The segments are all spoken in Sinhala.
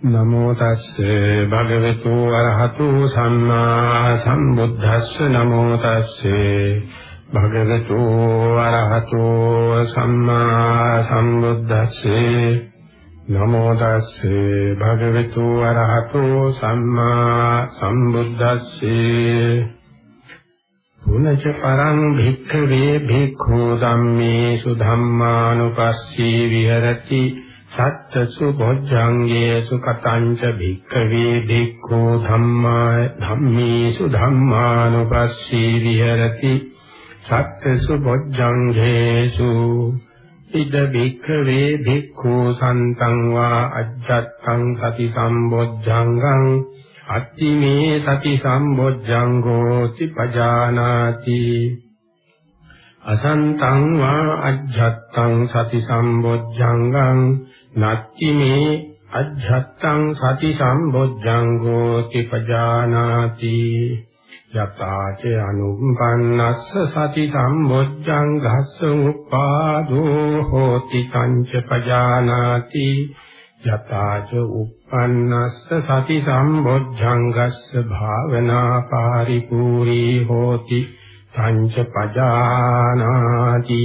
නමෝ තස්සේ භගවතු වරහතු සම්මා සම්බුද්දස්ස නමෝ තස්සේ භගවතු වරහතු සම්මා සම්බුද්දස්සේ නමෝ තස්සේ භගවතු වරහතු සම්මා සම්බුද්දස්සේ පුනච පරං භික්ඛවේ භික්ඛු ධම්මේසු ධම්මානුපස්සී විහෙරති සත්තසු බොජ්ජංගේසු කතංච භික්ඛවේ භික්ඛු ධම්මා ධම්මේසු ධම්මානුපස්සී විහෙරති. සත්තසු බොජ්ජංගේසු ඉද භික්ඛවේ භික්ඛු සන්තං වා අජ්ජත්තං සති සම්බොජ්ජංගං. අත්තිමේ සති සම්බොජ්ජංගෝ තිපජානාති අසන්තං වා අජ්ජත්තං සති සම්බොජ්ජංගං. නත්ති මේ අජ්ජත්තං සති සම්බොජ්ජංගෝ තිපජානාති යතාච අනුපන්නස්ස සති සම්බොජ්ජංගස්ස උපාදෝ හෝති කංච පජානාති යතාච උපන්නස්ස සති සම්බොජ්ජංගස්ස භාවනා පාරිපූර්ණී හෝති පංච පජානාති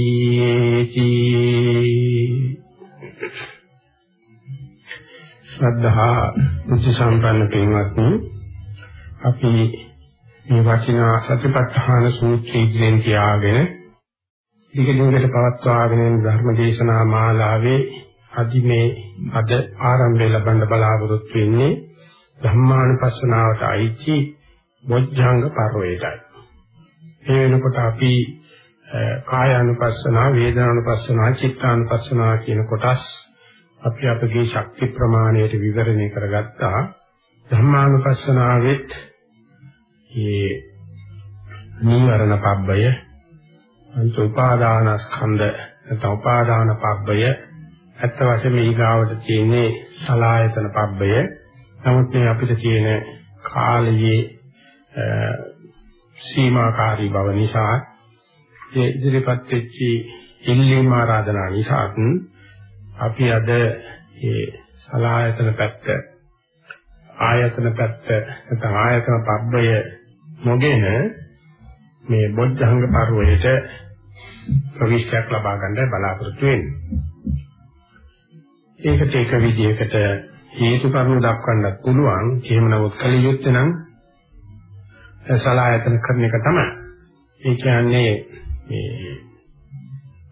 ශ්‍රද්ධා බුද්ධ සම්පන්න පින්වත්නි අපි මේ වචනා සතිපට්ඨාන සූත්‍රය ඉදිරියෙන් තියාගෙන දිගින් පවත්වාගෙන යන ධර්ම දේශනා මාලාවේ අදි මේ අද ආරම්භය ලබන්න බලාපොරොත්තු වෙන්නේ ධම්මානුපස්සනාවට අයිති බොජ්ජංග පරිවේදයි ඒ වෙනකොට අපි කායානුපස්සනා, වේදනානුපස්සනා, චිත්තානුපස්සනා කියන කොටස් අපි අපගේ ශක්ති ප්‍රමාණයට විවරණය කරගත්තා. ධම්මානුපස්සනාවෙත් මේ නීවරණ පබ්බය, අන්ත උපාදානස්කන්ධ නැත්නම් උපාදාන පබ්බය ඇත්ත වශයෙන්ම ඊගාවට තියෙන්නේ සලායතන පබ්බය. නමුත් මේ අපිට තියෙන කාලයේ සීමාකාරී බව නිසා ඒ ඉදිරිපත් වෙච්ච ඉල්ලීම ආරාධනා නිසාත් අපි අද මේ සලායතන පැත්ත ආයතන පැත්ත නැත්නම් ආයතන පබ්බය නොගෙන මේ බොද්ධංග පරිවයට ප්‍රවිෂ්ඨයක් ලබා ගන්න බලාපොරොත්තු වෙන්නේ. ඒකට එක විදිහකට හේතු කරුණු දක්වන්නත් පුළුවන්. එහෙම නමුත් කලිය යුත්තේ නම් සලායතන කරන එක තමයි. ඒ කියන්නේ මේ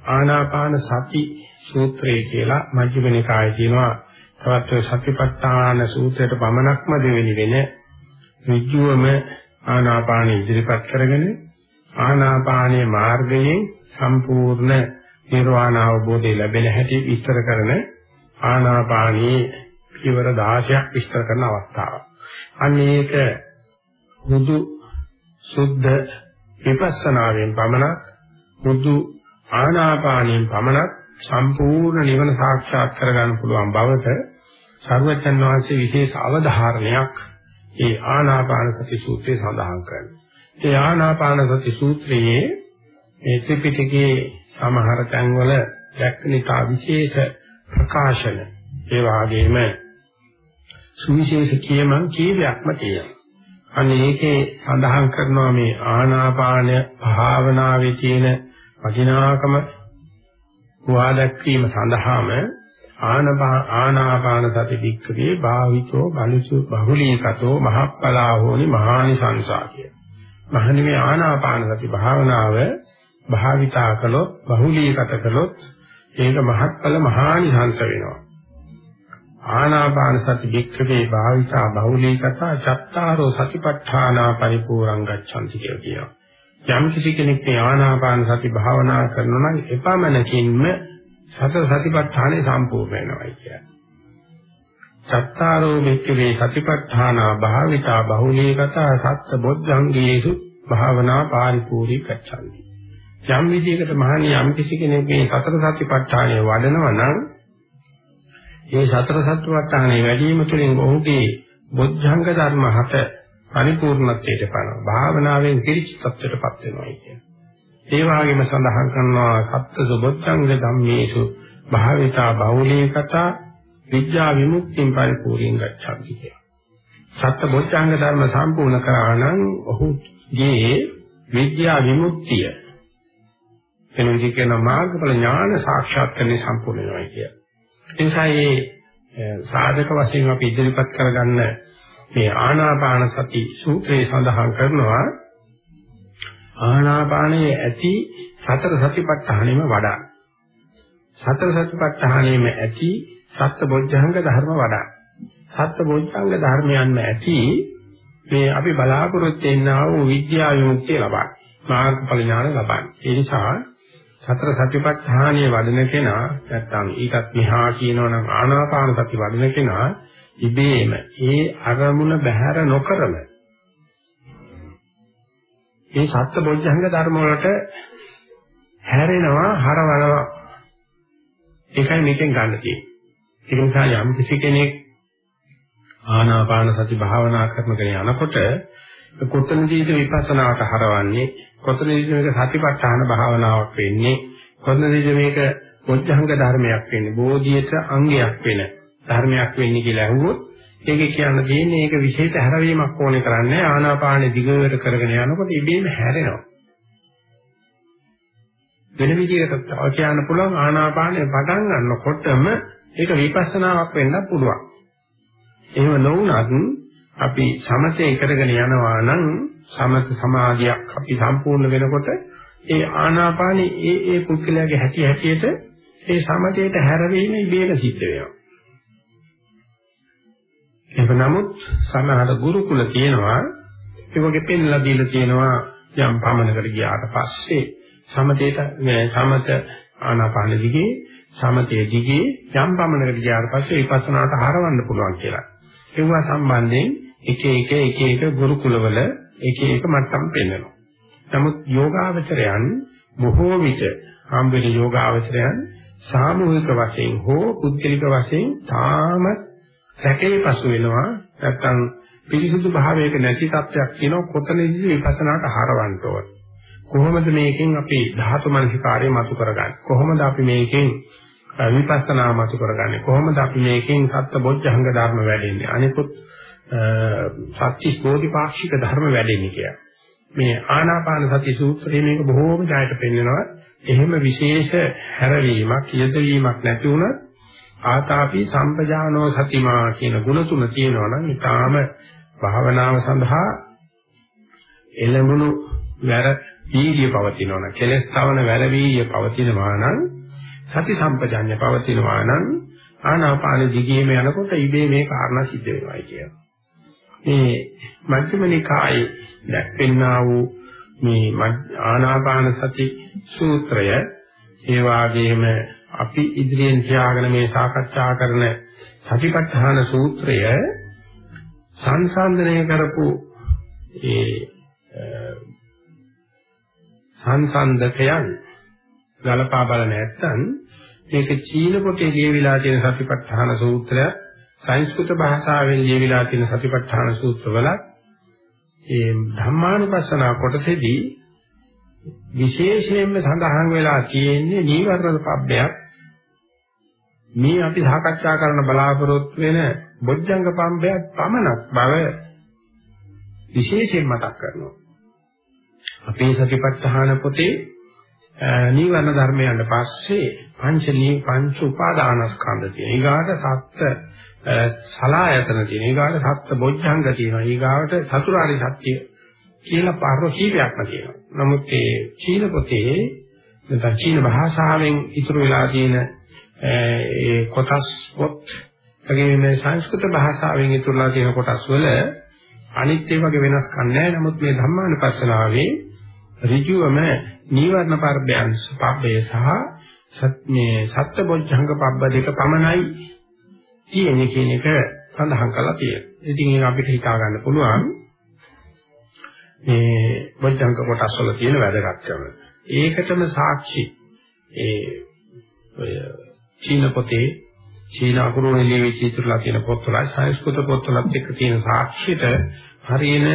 ආනාපාන සති සූත්‍රය කියලා මජ්ක්‍ධිම නිකායේ තියෙනවා. තවත් සතිපට්ඨාන සූත්‍රයට පමණක්ම දෙවෙනි වෙන ඍජුවම ආනාපාන ඉදිරිපත් කරගෙන ආනාපානයේ මාර්ගයෙන් සම්පූර්ණ නිර්වාණ අවබෝධය ලැබෙන හැටි විස්තර කරන ආනාපානයේ පියවර 16ක් විස්තර කරන අවස්ථාවක්. අන්න ඒක හුදු සුද්ධ විපස්සනාවෙන් පමණක් මුදු ආනාපානයෙන් පමණක් සම්පූර්ණ නිවන සාක්ෂාත් කරගන්න පුළුවන් බවට සර්වචන් වහන්සේ විශේෂ අවධාරණයක් ඒ ආනාපාන සති සූත්‍රයේ සඳහන් කරනවා. ඒ ආනාපාන සති සූත්‍රයේ මේ ත්‍රිපිටකයේ සමහර තැන්වල දැක්කනිකා විශේෂ ප්‍රකාශන ඒ වගේම සුවිශේෂ කියමන් කීපයක්ම තියෙනවා. අන්න ඒකේ සඳහන් කරනවා මේ ආනාපාන භාවනාවේ තියෙන වටිනාකම හුවා දැක්වීම සඳහාම ආනාපාන සති වික්කවේ භාවිතෝ බලසු බහුලීකතෝ මහප්පලා හෝනි මහානි සංසාරිය. මහණි මේ ආනාපාන සති භාවනාව භාවිතා කළොත් බහුලීකත කළොත් ඒක මහත්ඵල මහානි සංස වෙනවා. ආනාපාන සති වික්ඛවේ භාවිතා බහුලීකතා චත්තාරෝ සතිපට්ඨානා පරිපූර්ණං ගච්ඡanti කියලා කියනවා. යම් කිසි කෙනෙක් මේ ආනාපාන සති භාවනා කරනවා නම් එපමණකින්ම සත සතිපට්ඨානේ සම්පූර්ණ වෙනවා කියන්නේ. චත්තාරෝ වික්ඛවේ සතිපට්ඨානා භාවිතා බහුලීකතා සත්ත බොද්ධංගීසු භාවනා පරිපූර්ණී ගච්ඡanti. යම් විදිහකට මහණිය යම් කිසි කෙනෙක් මේ සතර සතිපට්ඨානය වඩනවා නම් මේ සතර සත්වත්තානේ වැඩිම තුළින් ඔහුගේ බොද්ධංග ධර්ම හත පරිපූර්ණත්වයට පනව. භාවනාවෙන් පිරිච්ච තත්ත්වයටපත් වෙනවා කියන්නේ. ඒ වගේම සඳහන් කරනවා සත්‍ය සුබොද්ධංග ධම්මේසු භාවිතා බහුලීකතා විද්‍යා විමුක්තියෙන් පරිපූර්ණයෙන් ගච්ඡanti කියලා. සත්‍ය බොද්ධංග ධර්ම සම්පූර්ණ කරා නම් ඔහුගේ විද්‍යා විමුක්තිය එනෝජි කියන මාර්ගඵල ඥාන සාක්ෂාත් කරන්නේ සම්පූර්ණ වෙනවා කිය. ඒ නිසා මේ සාධක වශයෙන් අපි ඉදිරිපත් කරගන්න මේ ආනාපාන සති සූත්‍රයේ සඳහන් කරනවා. ආනාපානයේ ඇති සතර සතිපට්ඨානෙම වඩා. සතර සතිපට්ඨානෙම ඇති සත්බොජ්ජංග ධර්ම වඩා. සත්බොජ්ජංග ධර්මයන්ම ඇති මේ අපි බලාපොරොත්තු වෙනා වූ විද්‍යා විමුක්තිය ලබා. මාර්ගඵල ඥාන ලබන්නේ ඒ නිසා සතර සතිපට්ඨානයේ වඩන කෙනා නැත්නම් ඊටත් මෙහා කියනවනම් ආනාපාන සති වඩන කෙනා ඉබේම ඒ අරමුණ බැහැර නොකරම මේ සත්‍ය බොජ්ජංග ධර්ම වලට හැරෙනවා හරවනවා. ඒකයි මේකෙන් ගන්න තියෙන්නේ. ඒ නිසා යම් කිසි කෙනෙක් ආනාපාන සති භාවනා කරන කෙනා යනකොට කොතනදීද විපස්සනාට හරවන්නේ? කොතනදීද මේක සතිපට්ඨාන භාවනාවක් වෙන්නේ? කොතනදීද මේක පොච්චංග ධර්මයක් වෙන්නේ? බෝධියට අංගයක් වෙන ධර්මයක් වෙන්නේ කියලා අහුවොත් ඒකේ කියන්න තියෙන්නේ ඒක විශේෂ හැරවීමක් ඕනේ කරන්නේ ආනාපාන දිගට කරගෙන යනකොට ඉබේම හැරෙනවා. වෙන විදිහකට තව කියන්න පුළුවන් ආනාපානය පටන් ගන්නකොටම ඒක විපස්සනාවක් වෙන්න පුළුවන්. එහෙම නොවුනත් අපි සමතේ කරගෙන යනවා නම් සමත සමාධියක් අපි සම්පූර්ණ වෙනකොට ඒ ආනාපානී ඒ ඒ පුද්ගලයාගේ හැටි හැටියට ඒ සමතේට හැරවීම ඉබේම සිද්ධ වෙනවා. ඒක නමුත් සමහර ගුරුකුල තියෙනවා ඒ වගේ පෙන්ලා දීලා තියෙනවා යම් පමණකට ගියාට පස්සේ සමතේට සමත ආනාපාන දිගේ සමතේ දිගේ යම් පමණකට ගියාට පස්සේ විපස්සනාට හරවන්න පුළුවන් කියලා. ඒවා සම්බන්ධයෙන් එක එක එක එක ගුරුකුලවල එක එක මට්ටම් පෙන්වනවා. නමුත් යෝගාවචරයන් බොහෝ විට හම්බෙන යෝගාවචරයන් සාමූහික වශයෙන් හෝ පුද්ගලික වශයෙන් තාම සැකේ පසු වෙනවා නැත්තම් පිරිසුදු භාවයක නැති තත්ත්වයක් කියනවා කොතනදී විපස්සනාට හරවන්න ඕන. කොහොමද මේකෙන් අපි ධාතු මනසිකාරය මතු කරගන්නේ? කොහොමද අපි මේකෙන් විපස්සනා මතු කරගන්නේ? කොහොමද අපි මේකෙන් සත්‍ය බොජ්ජංග ධර්ම වැඩෙන්නේ? අනිකුත් සත්‍විස් බෝධිපාක්ෂික ධර්ම වැඩෙන්නේ කියලා. මේ ආනාපාන සති සූත්‍රයේ මේක බොහෝම ජයට පෙන්නනවා. එහෙම විශේෂ හැරවීමක්, යෙදවීමක් නැති වුණත් ආතාපි සම්පජානෝ සතිමා කියන ගුණ තුන තියෙනවා නම් ඊටාම භාවනාව සඳහා එළඹුණු වැර වීර්ය පවතිනවා නම් කෙලස් තවන වැර වීර්ය පවතිනවා නම් සති සම්පජාඤ්ඤ පවතිනවා නම් ආනාපාන දිගේම යනකොට ඉබේ මේ කාරණා සිද්ධ වෙනවායි කියනවා. මේ මධ්‍යම නිකායේ දැක්වෙනා වූ මේ ආනාපාන සති සූත්‍රය ඒ වාගේම අපි ඉදිරියෙන් තියාගෙන මේ සාකච්ඡා කරන සතිපට්ඨාන සූත්‍රය සංසන්දනය කරපු ඒ සංසන්දකයන් ගලපා බලන නැත්නම් මේක චීන පොතේ ලියවිලා තියෙන සතිපට්ඨාන සූත්‍රය සංස්කෘත භාෂාවෙන් ලියවිලා තියෙන සතිපට්ඨාන සූත්‍රවල ඒ ධම්මානුපස්සන කොටසේදී විශේෂයෙන්ම සඳහන් වෙලා තියෙන්නේ නීවරණ පබ්බයක් මේ අපි සාකච්ඡා කරන බලාපොරොත්තු වෙන බොජ්ජංග පම්බයක් පමණක් බව විශේෂයෙන් මතක් කරනවා. අපේ සතිපට්ඨාන පොතේ නීවරණ ධර්මයන් පස්සේ පංච නී පංච උපාදානස්කන්ධ තියෙනවා. ඊගාට සත්‍ය සලායතන තියෙනවා. ඊගාට සත්‍ය බොජ්ජංග තියෙනවා. ඊගාට චතුරාර්ය සත්‍ය කියලා පාරෝ කීපයක්ම තියෙනවා. නමුත් ඒ චීන පොතේ නැත්නම් චීන භාෂාවෙන් ඉතුරු වෙලා තියෙන ඒ කොටස් පොත් වගේම සංස්කෘත භාෂාවෙන් ඉතුරුලා තියෙන කොටස් වල අනිත් ඒ වගේ වෙනස්කම් නැහැ. නමුත් මේ ධම්මානුපස්සනාවේ ඍජුවම නීවරණ පර්බයන් පබ්බේ සහ මේ සත්බොජ්ජංග පබ්බ දෙක පමණයි තියෙන්නේ කියන එක සඳහන් කරලා තියෙනවා. ඉතින් ඒක අපිට හිතා ගන්න පුළුවන් මේ බොජ්ජංග කොටස් වල තියෙන වැදගත්කම. ඒකටම සාක්ෂි ඒ ඔය චීන පොතේ චීන අකුරුනේ ලියවිච්ච ඉතුරුලා තියෙන පොත්වල සංස්කෘත පොත්වලත් එක්ක තියෙන සාක්ෂියට හරියන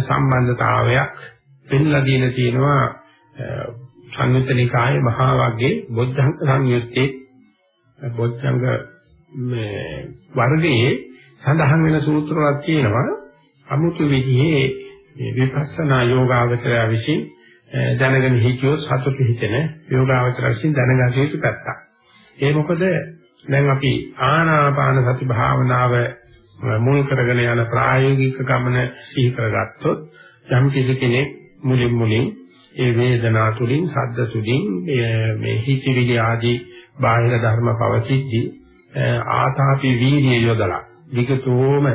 සම්බන්ධතාවයක් පෙන්ලා දීලා තියෙනවා සංයුත්තනිකායේ මහා වර්ගයේ බොද්ධංග සංයුත්තේ. බොද්ධංග මේ වර්ගයේ සඳහන් වෙන සූත්‍රයක් තියෙනවා. අමුතු විදිහේ මේ විපස්සනා යෝගාවචරය විසින් දැනගෙන හිටියොත් සතුටු හිතෙන යෝගාවචරය විසින් දැනගත යුතු පැත්තක්. ඒ මොකද? දැන් අපි ආනාපාන සති භාවනාව මුල් කරගෙන යන ප්‍රායෝගික ගමන සිහි කරගත්තොත් යම් කිසි කෙනෙක් මුලින් මුලින් ඒ වේදනා තුලින් සද්ද තුලින් මේ හිතිවිලි ආදී බාහිර ධර්ම පවතිද්දී ආතාපි වීර්ය යොදලා විකතෝම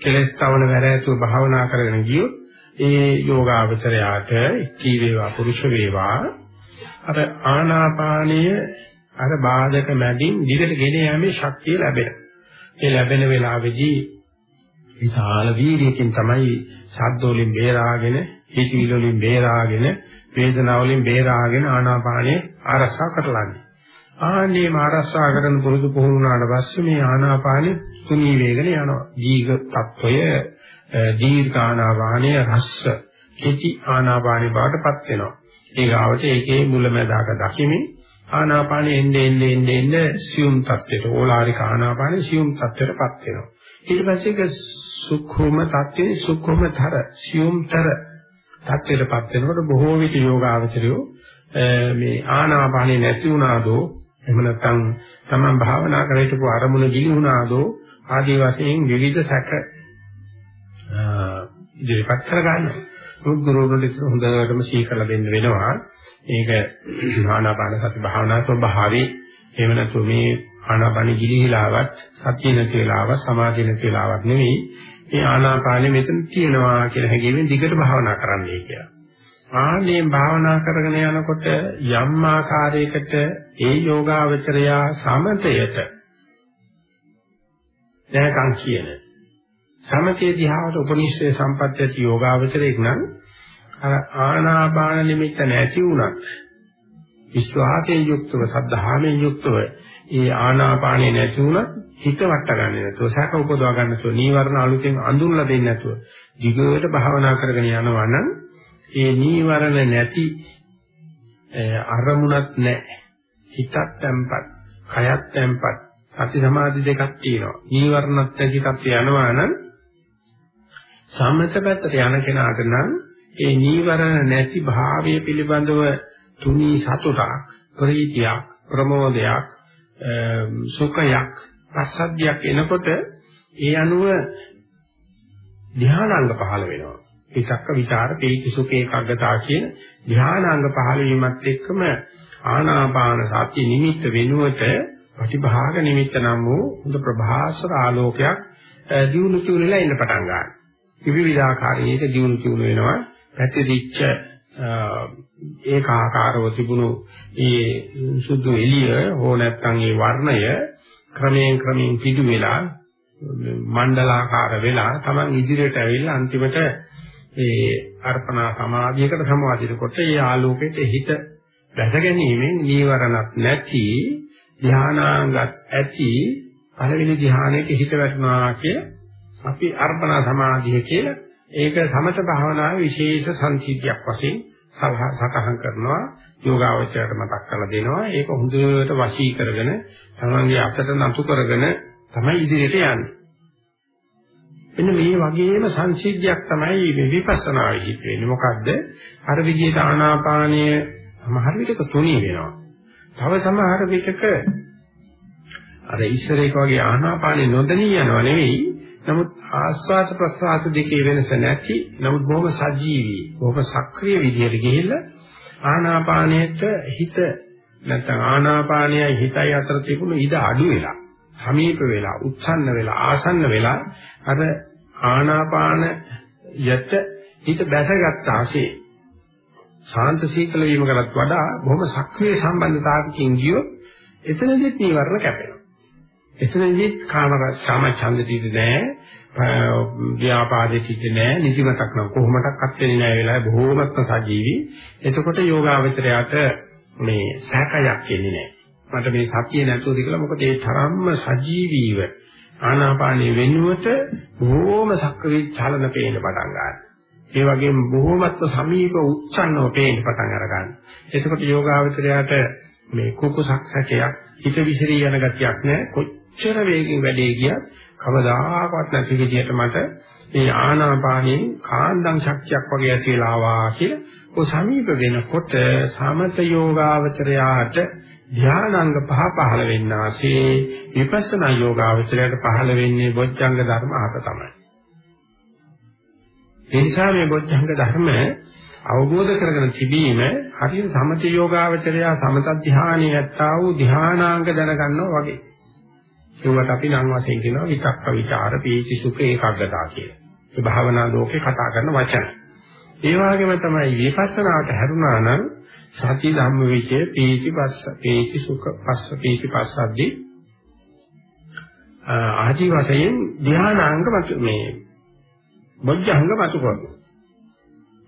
කෙලස් තවන වැරෑතුව භාවනා කරගෙන ගියොත් ඒ යෝගාවචරයාට ස්ත්‍රී වේවා පුරුෂ වේවා. අර ආනාපානීය අර බාධක මැදින් දිගට ගෙන යෑමේ ශක්තිය ලැබෙනවා. ඒ ලැබෙන වෙලාවේදී විශාල වීර්යයෙන් තමයි සද්දෝලින් බේරාගෙන, හිතවිලෝලින් බේරාගෙන, වේදනාවලින් බේරාගෙන ආනාපානේ ආරක්ෂා කරලන්නේ. ආන්නේ මාරසා කරන පුරුදු පුහුණුනාට පස්සේ මේ ආනාපානෙ තුනී වේගන යනවා. දීඝ තත්වය දීර්ඝ ආනාපානය රස්ස කෙටි ආනාපානෙ බවටපත් වෙනවා. ඒ ගාවට ඒකේ මුලමදාක දකිමින් ආනාපානෙ එන්නේ එන්නේ එන්නේ එන්නේ සියුම් තත්ත්වයට ඕලාරික ආනාපානෙ සියුම් තත්ත්වයටපත් වෙනවා. ඊට පස්සේ ඒක සුඛුම තත්ත්වේ සුඛුමතර සියුම්තර තත්ත්වයටපත් වෙනකොට බොහෝ විට යෝගාවචරයෝ මේ ආනාපානෙ නැති වුණාදෝ එහෙම නැත්නම් තමන් භාවනා කර හිටපු අරමුණ ගිලිහුණාදෝ ආදී වශයෙන් විවිධ සැක ඉදිරිපත් කර ගන්නවා. මුත් ගුරුවරුන්ට හොඳටම සීකරලා දෙන්න වෙනවා. ඒක ආනාපාන සති භාවනා ස්වභාවي එහෙම නැතු මේ ආනාපාන ගිලිහිලාවත් සතිය නැති වෙලාවත් සමාධිය නැති වෙලාවක් නෙවෙයි. මේ ආනාපානෙ මෙතන තියෙනවා කියන හැඟීමෙන් දිගට භාවනා කරන්නයි කියලා. ආනේ භාවනා කරගෙන යනකොට යම් ආකාරයකට ඒ යෝගාවචරයා සමතයට දැනකම් කියන සමතේ දිහාට උපනිෂ්ඨේ සම්පත්‍ය යෝගාවචරයක් නම් අර ආනාපාන නිමිත්ත නැති වුණත් විශ්වාසයෙන් යුක්තව සද්ධාමයෙන් යුක්තව ඒ ආනාපානේ නැති වුණත් හිත වට ගන්න නැතුව සැක උපදවා ගන්න නැතුව නීවරණ අලුතෙන් අඳුරලා දෙන්නේ නැතුව දිගට භාවනා කරගෙන යනවා නම් ඒ නීවරණ නැති අරමුණක් නැහැ. හිතත් තැම්පත් කයත් තැම්පත් සති සමාධි දෙකක් තියෙනවා. නීවරණත් නැති තත්ත්වය යනවා නම් සම්මත පැත්තට යන කෙනාට නම් ඒ නීවරණ නැති භාවය පිළිබඳව තුනී සතුටක් ප්‍රීතියක් ප්‍රමෝදයක් සුඛයක් පස්සද්ධියක් එනකොට ඒ අනුව ධානාංග පහළ වෙනවා විතක්ක විචාර පීති සුඛ ඒකග්ගතා කියන ධානාංග පහළ වීමත් එක්කම ආනාපාන සති නිමිත්ත වෙනුවට ප්‍රතිභාග නිමිත්ත නම් වූ හොඳ ප්‍රභාස්වර ආලෝකයක් දියුණු තුනලා ඉන්න පටන් ගන්නවා. විවිධාකාරයක දියුණු තුන වෙනවා. පැතිරිච්ච ඒකාකාරව තිබුණු ඒ සුදු එළිය හෝ නැත්නම් ඒ වර්ණය ක්‍රමයෙන් ක්‍රමයෙන් පිටු වෙලා මණ්ඩලාකාර වෙලා Taman ඉදිරියට ඇවිල්ලා අන්තිමට ඒ අර්පණා සමාධියකට සමවදිනකොට ඒ ආලෝකයට හිත දැස ගැනීමෙන් නීවරණක් නැති ධානාංගත් ඇති පළවෙනි ධානයේ හිත වැටෙනවා කිය අපි අර්පණා සමාධිය කියලා ඒක සමත භාවනාවේ විශේෂ සංසිද්ධියක් වශයෙන් සටහන් කරනවා යෝගාවචරයට මතක් කරලා දෙනවා. ඒක හොඳට වශී කරගෙන තමන්ගේ අතට නතු කරගෙන තමයි ඉදිරියට යන්නේ. එන්න මේ වගේම සංසිද්ධියක් තමයි මේ විපස්සනා විහිිත වෙන්නේ. මොකද්ද? අර විදිහට ආනාපානය සමහර විටක තුනී වෙනවා. තව සමහර විටක අර ඉස්සරේක වගේ ආනාපානෙ නොදණී යනවා නෙවෙයි. නමුත් ආස්වාස ප්‍රස්වාස දෙකේ වෙනස නැති නමුත් බොහොම සජීවී බොහොම සක්‍රීය විදිහට ගිහිල්ලා ආනාපානයට හිත නැත්නම් ආනාපානයයි හිතයි අතර තිබුණු ඉඩ අඩු වෙලා සමීප වෙලා උත්සන්න වෙලා ආසන්න වෙලා අර ආනාපාන යට හිත බැසගත් ආසේ ශාන්ත සීතල වීම කරත් වඩා බොහොම සක්‍රීය සම්බන්ධතාවකින් ගියොත් එතනදිත් නීවරණ කැපෙනවා. එතනදී කාම කාම ඡන්ද දීද නැහැ. ව්‍යාපාදේ සිට නැහැ. නිදිමතක් නම් කොහොමඩක්වත් වෙන්නේ නැහැ වෙලාවේ. බොහෝමත්ම සජීවී. එතකොට යෝගාවචරයට මේ සහකයක් එන්නේ නැහැ. මට මේ සතිය නැතුවද කියලා මොකද ඒ තරම්ම සජීවීව ආනාපානයේ වෙනුවට බොහෝම සක්‍රීය චලන පේන්න පටන් ගන්නවා. ඒ වගේම බොහෝමත්ම සමීප උච්චන්නව පේන්න පටන් අර ගන්නවා එතකොට යෝගාවචරයට මේ කුකුසක් සැකයක් හිත විසිරී යන ගතියක් නැහැ කොච්චර වේගෙන් වැඩේ ගියත් කවදාකවත් නැති විදිහට මට මේ ආනාපානයේ කාන්දම් ශක්තියක් වගේ ඇතිලා ආවා කියලා ඔය සමීප වෙනකොට සමත යෝගාවචරයාට ධානාංග පහ පහළ වෙන්නාසේ විපස්සනා යෝගාවචරයට පහළ වෙන්නේ බොජ්ජංග ධර්ම අහක තමයි. ඒ නිසා මේ බොජ්ජංග ධර්ම අවබෝධ කරගෙන තිබීම හරියට සමත යෝගාවචරයා සමත ධානයේ ඇත්තා වූ ධානාංග දැනගන්නවා වගේ. ඒවට අපි නම් වශයෙන් කියනවා විතක්ක විචාර පීචි සුඛ ඒකග්ගතා කියලා. ඒ භාවනා ලෝකේ කතා කරන වචන. ඒ වගේම තමයි විපස්සනාට හැරුණා නම් සති ධම්ම විචේ පීචි පස්ස පීචි සුඛ පස්ස පීචි පස්සද්දී ආදි වශයෙන් ධානාංග මේ බොජ්ජංග මතු කරනවා.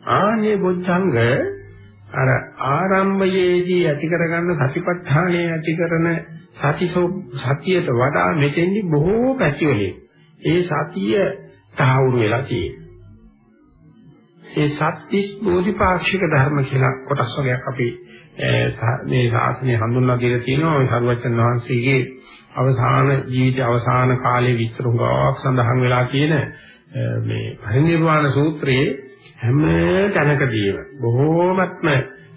ආනේ බොජ්ජංග අර ආරම්භයේදී ඇති කරගන්න සතිපට්ඨානයේ ඇති කරන සතිසෝ සතියට වඩා මෙතෙන්දි බොහෝ පැතිවලින් ඒ සතිය තහවුරු වෙලා තියෙනවා. ඒ සත්‍තිස් බෝධිපාක්ෂික ධර්ම කියලා කොටස් වර්ගයක් අපි මේ ශාසනය හඳුන්වා දීලා තියෙනවා. ওই සරුවචන් වහන්සේගේ අවසාන ජීවිත අවසාන කාලයේ විස්තර හොගාවක් සඳහන් වෙලා තියෙන මේ පරිනිර්වාණ සූත්‍රයේ හැම තැනකදීම බොහෝමත්ම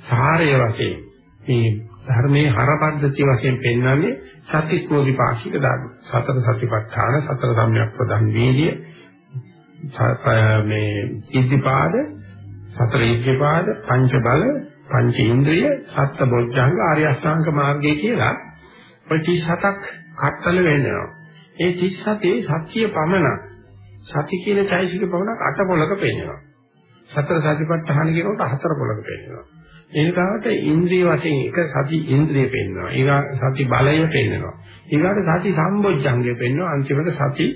සාරය වශයෙන් මේ ධර්මයේ හරපද්ධති වශයෙන් පෙන්වන්නේ සතිස්කෝධි පාක්ෂික ධර්ම. සතර සතිපට්ඨාන සතර සම්‍යක් ප්‍රධාන වීර්ය මේ ඉද්ධිපාද සතර ඉද්ධිපාද පංච බල පංච ඉන්ද්‍රිය සත්ත බොජ්ජංග ආර්ය අෂ්ටාංග මාර්ගය කියලා ඔය 37ක් කට්ටල වෙනවා. ඒ 37 සත්‍ය පමණ සති කියන චෛසික පමණක් අට පොලක පෙන්නනවා. සතර සතිපට්ඨාන කියනකොට හතර පොලක පෙන්නනවා. ඒකට ඉන්ද්‍රිය වශයෙන් එක සති ඉන්ද්‍රිය පෙන්නවා. ඊගා සති බලය පෙන්නවා. ඊගාට සති සම්බොජ්ජංගය පෙන්නවා. අන්තිමට සති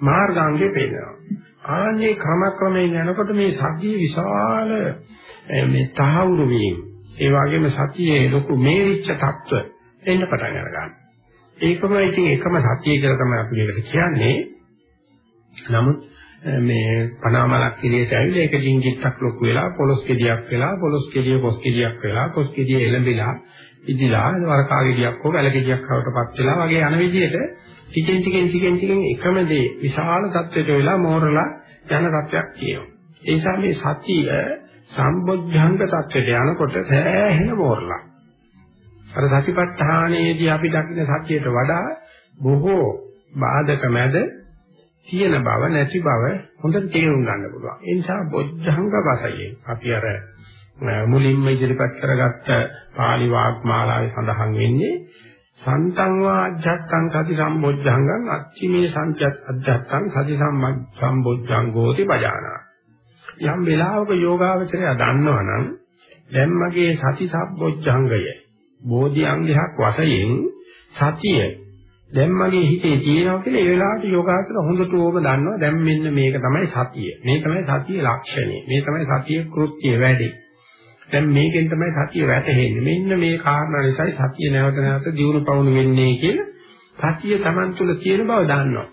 මාර්ගාංගය පෙන්නවා. ආන්නේ ක්‍රමක්‍රමයෙන් යනකොට මේ සතිය විශාල මේ තහවුරු වීම. ඒ වගේම සතියේ ලොකු මේරිච්ඡ තත්ත්ව එන්න පටන් ගන්නවා. ඒකම ඉතින් එකම සතිය කියලා තමයි අපි මේකට කියන්නේ. නමුත් මේ පනාමලක් එළියට ඇවිල්ලා ඒක ඩිංගිත්තක් ලොකු වෙලා පොලොස් කෙඩියක් වෙලා පොලොස් කෙඩිය පොස් කෙඩියක් වෙලා පොස් කෙඩිය එළඹිලා ඉදිලා වරකා ගෙඩියක් හෝ වැල ගෙඩියක් හවටපත් වෙලා වගේ යන විදිහට ටිකෙන් ටිකෙන් ටිකෙන් ටිකෙන් එකම දේ විශාල තත්ත්වයට වෙලා මෝරලා යන තත්ත්වයක් තියෙනවා. ඒ නිසා මේ සතිය සම්බොධ්‍යංග තත්ත්වයට යනකොට සෑහෙන මෝරලා. අර සතිපට්ඨානයේදී අපි දකින සතියට වඩා බොහෝ බාධක මැද තියෙන බව නැති බව හොඳට තේරුම් ගන්න පුළුවන්. ඒ නිසා බොද්ධංග වශයෙන් අපි අර මුලින්ම ඉදිරිපත් කරගත්ත පාලි වාග්මාලාවේ සඳහන් වෙන්නේ සන්තං වා අජ්ජත්තං සති සම්බොද්ධංගං අච්චිමේ සංජත් අජ්ජත්තං සති සම්බොද්ධංගෝති පජානා. යම් වෙලාවක යෝගාවචරය දන්නවනම් දැන් මගේ සති සම්බොද්ධංගය බෝධි අංගයක් වශයෙන් සතිය දැන් මගේ හිතේ තියෙනවා කියලා ඒ වෙලාවට යෝගාචර හොඳට ඕම දන්නවා දැන් මෙන්න මේක තමයි සතිය. මේ තමයි සතියේ ලක්ෂණය. මේ තමයි සතියේ කෘත්‍ය වැඩි. දැන් මේකෙන් තමයි සතිය වැටහෙන්නේ. මෙන්න මේ කාරණා නිසායි සතිය නැවත නැවත දියුණු පවුණු වෙන්නේ කියලා සතිය Taman තුල තියෙන බව දන්නවා.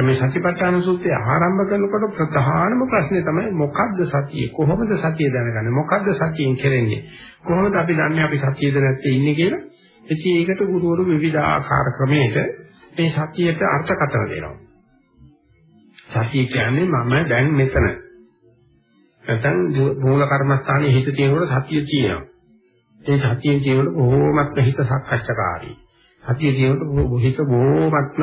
මේ සතිපට්ඨාන සූත්‍රය ආරම්භ කරනකොට ප්‍රධානම ප්‍රශ්නේ තමයි මොකද්ද සතිය? කොහොමද සතිය දැනගන්නේ? මොකද්ද සතියෙන් කරන්නේ? කොහොමද අපි දන්නේ අපි සතියද නැත්තේ ඉන්නේ කියලා? ඉතින් ඒකට ගුරුවරු විවිධාකාර ක්‍රමයකට මේ සතියට අර්ථකථන දෙනවා. සතිය කියන්නේ මම දැන් මෙතන. නැත්නම් මූල කර්මස්ථානයේ හිත තියෙනකොට සතිය තියෙනවා. ඒ සතියෙන් කියනකොට බොහෝමත්ම හිත සක්කච්ඡාකාරී. සතිය කියනකොට හිත බොහෝමත්ම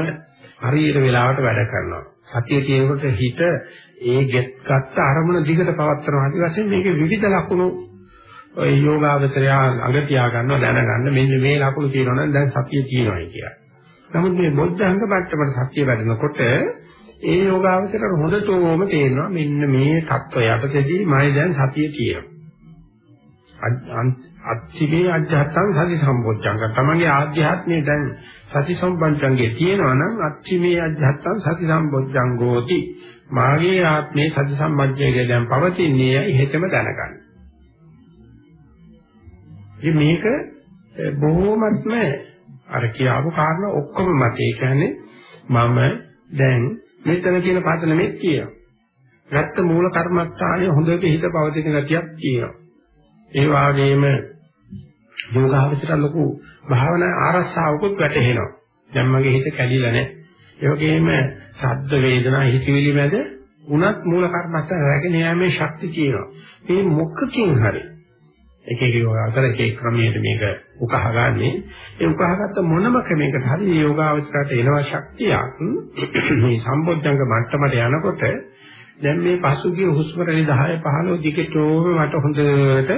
හරියට වෙලාවට වැඩ කරනවා. සතිය කියනකොට හිත ඒ ගත්ත අරමුණ දිගට පවත්වනවා. ඊට පස්සේ මේකේ විවිධ ලක්ෂණ ඔය යෝගාවචරය ළඟ තියාගන්න දැනගන්න මෙන්න මේ ලකුණු තියෙනවා නම් දැන් සතිය තියෙනවා කියලා. නමුත් මේ බොද්ධංග පැත්තට සතිය වැඩනකොට ඒ යෝගාවචරයට හොඳටම තේරෙනවා මෙන්න මේ தত্ত্বය යටතේදී මම දැන් සතිය තියෙනවා. අච්චිමේ අධ්‍යාත්ම සති සම්බොජ්ජංග තමගේ ආධ්‍යාත්මයේ දැන් සති සම්බන්ධංගේ තියෙනවා නම් අච්චිමේ අධ්‍යාත්ම සති සම්බොජ්ජංගෝති මාගේ ආත්මේ සති සම්බන්ධයේ දැන් පවතින්නේ එහෙතම දැනගන්න. ඉතින් මේක බොහොමත්ම අර කියාපු කාරණා ඔක්කොම මත ඒ කියන්නේ මම දැන් මෙතන කියන පදනමෙත් කියනවා. ගත්ත මූල කර්මස්ථානයේ හොඳට හිත පවතින ගතියක් කියනවා. ඒ වගේම යෝගාවචර ලොකු භාවනා ආරස්සාවකුත් වැටහෙනවා. දැන් මගේ හිත කැඩිලා නැහැ. ඒ වගේම ශබ්ද වේදනා හිතවිලි මැද උනත් මූල කර්මස්ථාන රැගෙන යෑමේ ශක්තිය තියෙනවා. මේ මොකකින් හරි එක එක යෝගාවතර එක එක ක්‍රමයකට මේක උකහාගන්නේ ඒ උකහාගත්ත මොනම ක්‍රමයකට හරි යෝගාවචරයට එනවා ශක්තියක් මේ සම්බොජ්ජංග මට්ටමට යනකොට දැන් මේ පසුගිය හුස්ම රැලි 10 15 දිගටම මට හොඳට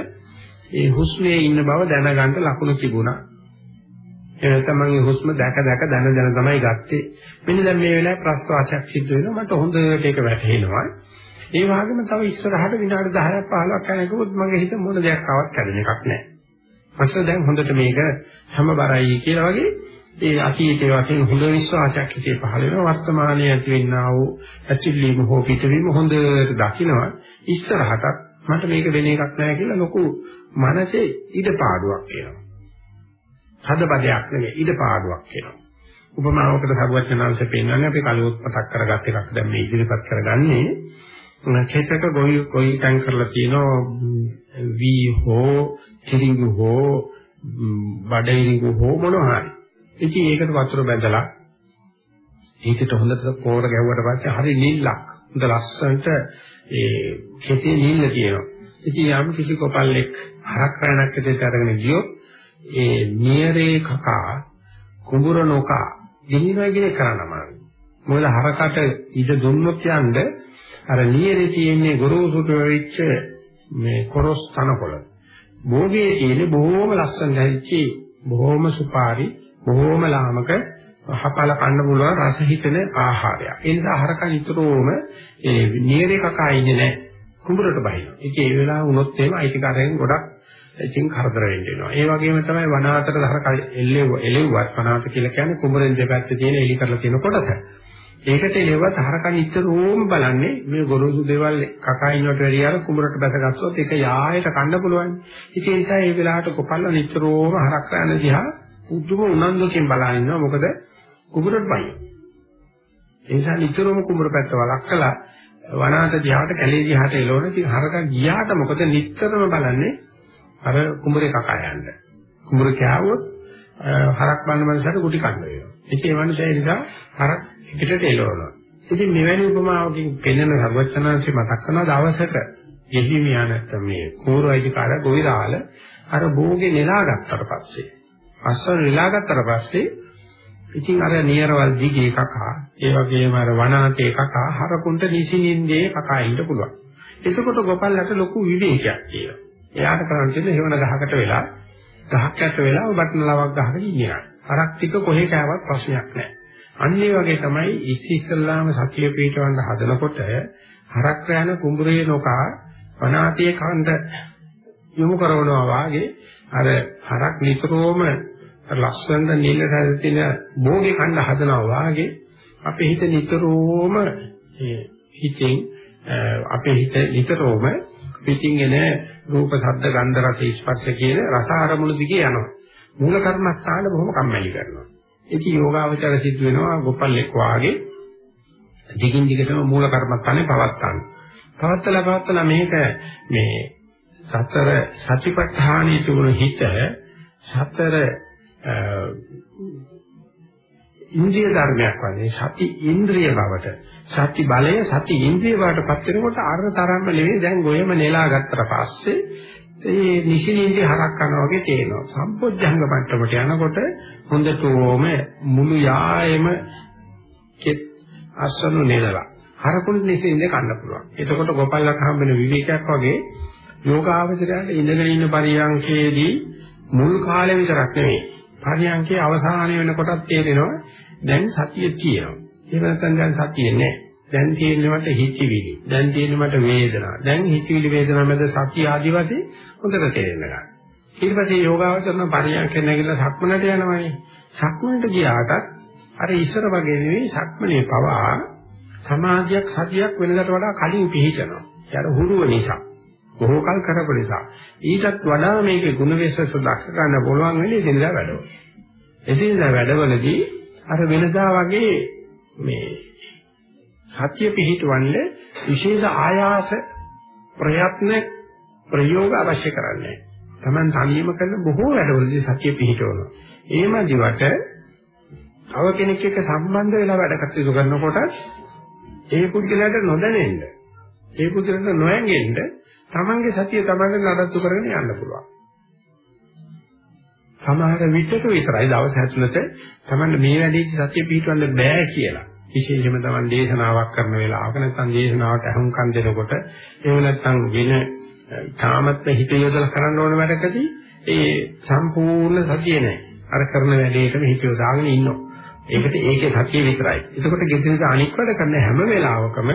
ඒ හුස්මේ ඉන්න බව දැනගන්න ලකුණු තිබුණා. ඒ නැත්නම් මම හුස්ම දැක දැක දැන දැන තමයි ගත්තේ. මෙන්න දැන් මේ වෙලාවේ ප්‍රස්වාසයක් සිද්ධ වෙනවා මට හොඳට ඒක වැටහෙනවා. ඒ වගේම තව ඉස්සරහට විනාඩි 10ක් 15ක් යනකොට මගේ හිත මොන දෙයක් ආවත් කැඩෙන එකක් නැහැ. මට දැන් හොඳට මේක සමබරයි කියලා වගේ ඒ අතීතයේ වශයෙන් හොඳ විශ්වාසයක් හිතේ පහළ වෙනවා වර්තමානයේ ඇතිවෙනා වූ ඇතිවීම හෝ පිටවීම හොඳට දකිනවා ඉස්සරහට මට මේක වෙන එකක් නැහැ කියලා ලොකු මනසේ ඉඩපාඩුවක් එනවා. හදබදයක් නෙවෙයි ඉඩපාඩුවක් එනවා. උපමාවකට සරුවචනාංශ පෙන්වන්නේ අපි කලියොත් මතක් කරගත් එකක් දැන් මේ ඉදිරිපත් කරගන්නේ කෙතක ගොවි කොයි තැන් කරලා තියෙනවා වී හෝ කිරිඟු හෝ බඩිරිඟු හෝ මොනවා හරි. ඉතින් ඒකට වතුර බැඳලා ඒකට හොඳට පෝර ගැව්වට පස්සේ හරි නිල්ලක්. හොඳ ලස්සනට ඒ කෙතේ නිල්ල තියෙනවා. ඉතින් යම් කිසි කොපල්ලෙක් හරක් රැණක් දෙට අරගෙන ගියොත් ඒ නියරේ කකා කුඹුර නොකා දිනිනවා කියන කරනම. මොකද හරකට ඉඩ දුන්නොත් යන්නේ අර නියරේ තියෙන්නේ ගොරෝසුට වෙච්ච මේ කොරස් තනකොළ. භෝගයේ තියෙන්නේ බොහොම ලස්සන දැල්චි බොහොම සුපාරි බොහොම ලාමක හපල කන්න පුළුවන් රස හිතෙන ආහාරයක්. ඒ නිසා ආහාරක නිතරම ඒ නියරේ කකා ඉන්නේ නැහැ. කුඹරට බහිනවා. ඒකේ ඒ වෙලාව වුණොත් එහෙම අයිතිකාරයෙන් ගොඩක් ඉතින් කරදර වෙන්න වෙනවා. ඒ වගේම තමයි වනාතර දහර එල්ලෙව්ව එළෙව්වත් වනාත කියලා කියන්නේ කුඹරෙන් දෙපැත්තේ තියෙන එලි කරලා තියෙන කොටස. ඒකට එලෙව තරකන් ඉතරෝම බලන්නේ මේ ගොරෝසු දේවල් කකා ඉන්නවට වැඩිය අර කුඹරට බැසගත්තොත් ඒක යායට කන්න පුළුවන්. ඉතින් ඒ නිසා මේ වෙලාවට කොපල්ල නිතරෝම හරක් යන දිහා පුදුම උනන්දුකින් බලන ඉන්නවා. මොකද කුඹරට බයි. ඒ නිසා නිතරම කුඹර පැත්ත වළක්කලා වනාත දිහාට කැලේ දිහාට එළවන ඉතින් හරක ගියාට මොකද නිතරම බලන්නේ අර කුඹරේ කකා යන්න. කුඹර කෑවොත් හරක් බලන මනසට කුටි කන්න වෙනවා. ඉතින් ඒ මනුස්සය නිසා හරක් පිටට එළවනවා. ඉතින් මෙවැනි උපමාවකින් පෙන්වන සර්වචනාංශي මතක් කරන දවසක යෙහිමියා නැත්නම් මේ කෝරයිදිකාර ගොවිරාල අර භෝගේ නෙලා ගත්තට පස්සේ අස්සන නෙලා ගත්තට පස්සේ ඉතින් අර නියරවල් දිගේ කකා ඒ වගේම අර වනාතේ කකා හරකුන්ට නිසින්ින්දේ කකා ඉන්න පුළුවන්. එතකොට ගොපල්ලට ලොකු විවේකයක් තියෙනවා. එයාට කරන්න තියෙන්නේ හේවන ගහකට වෙලා ගහක් යට වෙලා බටන ලවක් ගහගෙන ඉන්නවා. හරක් ටික කොහේ කෑවත් ප්‍රශ්නයක් නැහැ. අන්න ඒ වගේ තමයි ඉස්සි ඉස්සල්ලාම සතිය පිටවන්න හදනකොට හරක් යන කුඹුරේ නොකා වනාතියේ කන්ද යොමු කරනවා වාගේ අර හරක් නිතරම ලස්සන නිල සැරතින භෝගේ කන්න හදනවා වාගේ අපේ හිත නිතරම හිතෙන් අපේ හිත නිතරම පිටින් එන රූප ශබ්ද ගන්ධ රස ස්පර්ශ කියන රස ආරමුණු දිගේ යනවා මූල කර්මස්ථාන බොහොම කම්මැලි කරනවා ඉතින් යෝගාවචර සිද්ධ වෙනවා ගොපල්ලෙක් වාගේ දිගින් දිගටම මූල කර්මස්ථානේ පවත්තන්න. පවත්තලා පවත්තලා මේක මේ සතර සතිපට්ඨානයේ තිබුණු හිත සතර ඉන්ද්‍රිය ධර්මයක් වගේ සති ඉන්ද්‍රිය බවට සති බලය සති ඉන්ද්‍රිය බවට පත් වෙනකොට අර තරම්ම නෙවෙයි දැන් ගොයම නෙලා ගත්තට පස්සේ ඒ නිසිනින්දි හරක් කරනවා වගේ තේනවා. සම්පොඥංග මට්ටමට යනකොට හොඳටම මුළු යායෙම කෙත් අස්සනු නෙලලා. හරකුණු නිසින්ද කන්න පුළුවන්. එතකොට ගොපල්ලක් හම්බෙන විවේකයක් වගේ යෝගාවචරයට ඉඳගෙන ඉන්න පරියන්කේදී මුල් කාලේ විතරක් නෙවෙයි. පරියන්කේ අවසානය වෙනකොටත් තේරෙනවා දැන් සතිය තියෙනවා. එහෙම නැත්නම් දැන් සතිය නැහැ. දැන් තියෙන්නේ මට හිතවිලි. දැන් තියෙන්නේ මට වේදනා. දැන් හිතවිලි වේදනා මැද සතිය ආදි වශයෙන් හොඳට තේරෙන්න ගන්න. ඊට පස්සේ යෝගාවචරණ පරියන්කෙන් නැගිටලා සක්මනට යනවානේ. සක්මනට ගියාට අර ඉස්සර වගේ නෙවෙයි සක්මනේ පවා සමාධියක් සතියක් වෙනකට වඩා කලින් පිහිටනවා. ඒ අර හුරුව නිසා. බොහෝ කල් කරපු නිසා. ඊටත් වඩා මේකේ ගුණ විශේෂ දක්ෂ ගන්න පුළුවන් වෙන්නේ එදිනදා වැඩවල. එදිනදා වැඩවලදී අර වෙනදා වගේ මේ සතිය පිහිටවන්නේ විශේෂ ආයාස ප්‍රයත්න ප්‍රයෝග අවශ්‍ය කරන්නේ. Taman තනියම කරන බොහෝ වැඩවලදී සතිය පිහිටවනවා. ඒම දිවට තව කෙනෙක් එක්ක සම්බන්ධ වෙලා වැඩ කටයුතු කරනකොට ඒ පුද්ගලයාට නොදැනෙන්න ඒ පුද්ගලයාට නොයන්ගෙන්න තමන්ගේ සතිය තමන්ට නඩත්තු කරගෙන යන්න පුළුවන්. සමහර විටක විතරයි දවස් ඇතුළත තමන්ට මේ වැඩේදී සතිය පිටවන්න බෑ කියලා. විශේෂයෙන්ම තමන් දේශනාවක් කරන වෙලාවක නැත්නම් දේශනාවට අහුම්කම් දෙනකොට එහෙම නැත්නම් වෙන තාමත් හිත යොදලා කරන්න ඕන වැඩකදී ඒ සම්පූර්ණ සතිය නැහැ. අර කරන වැඩේටම හිත යොදාගෙන ඉන්නවා. ඒකට ඒකේ සතිය විතරයි. එතකොට ගෙදරට අනික් වැඩ කරන හැම වෙලාවකම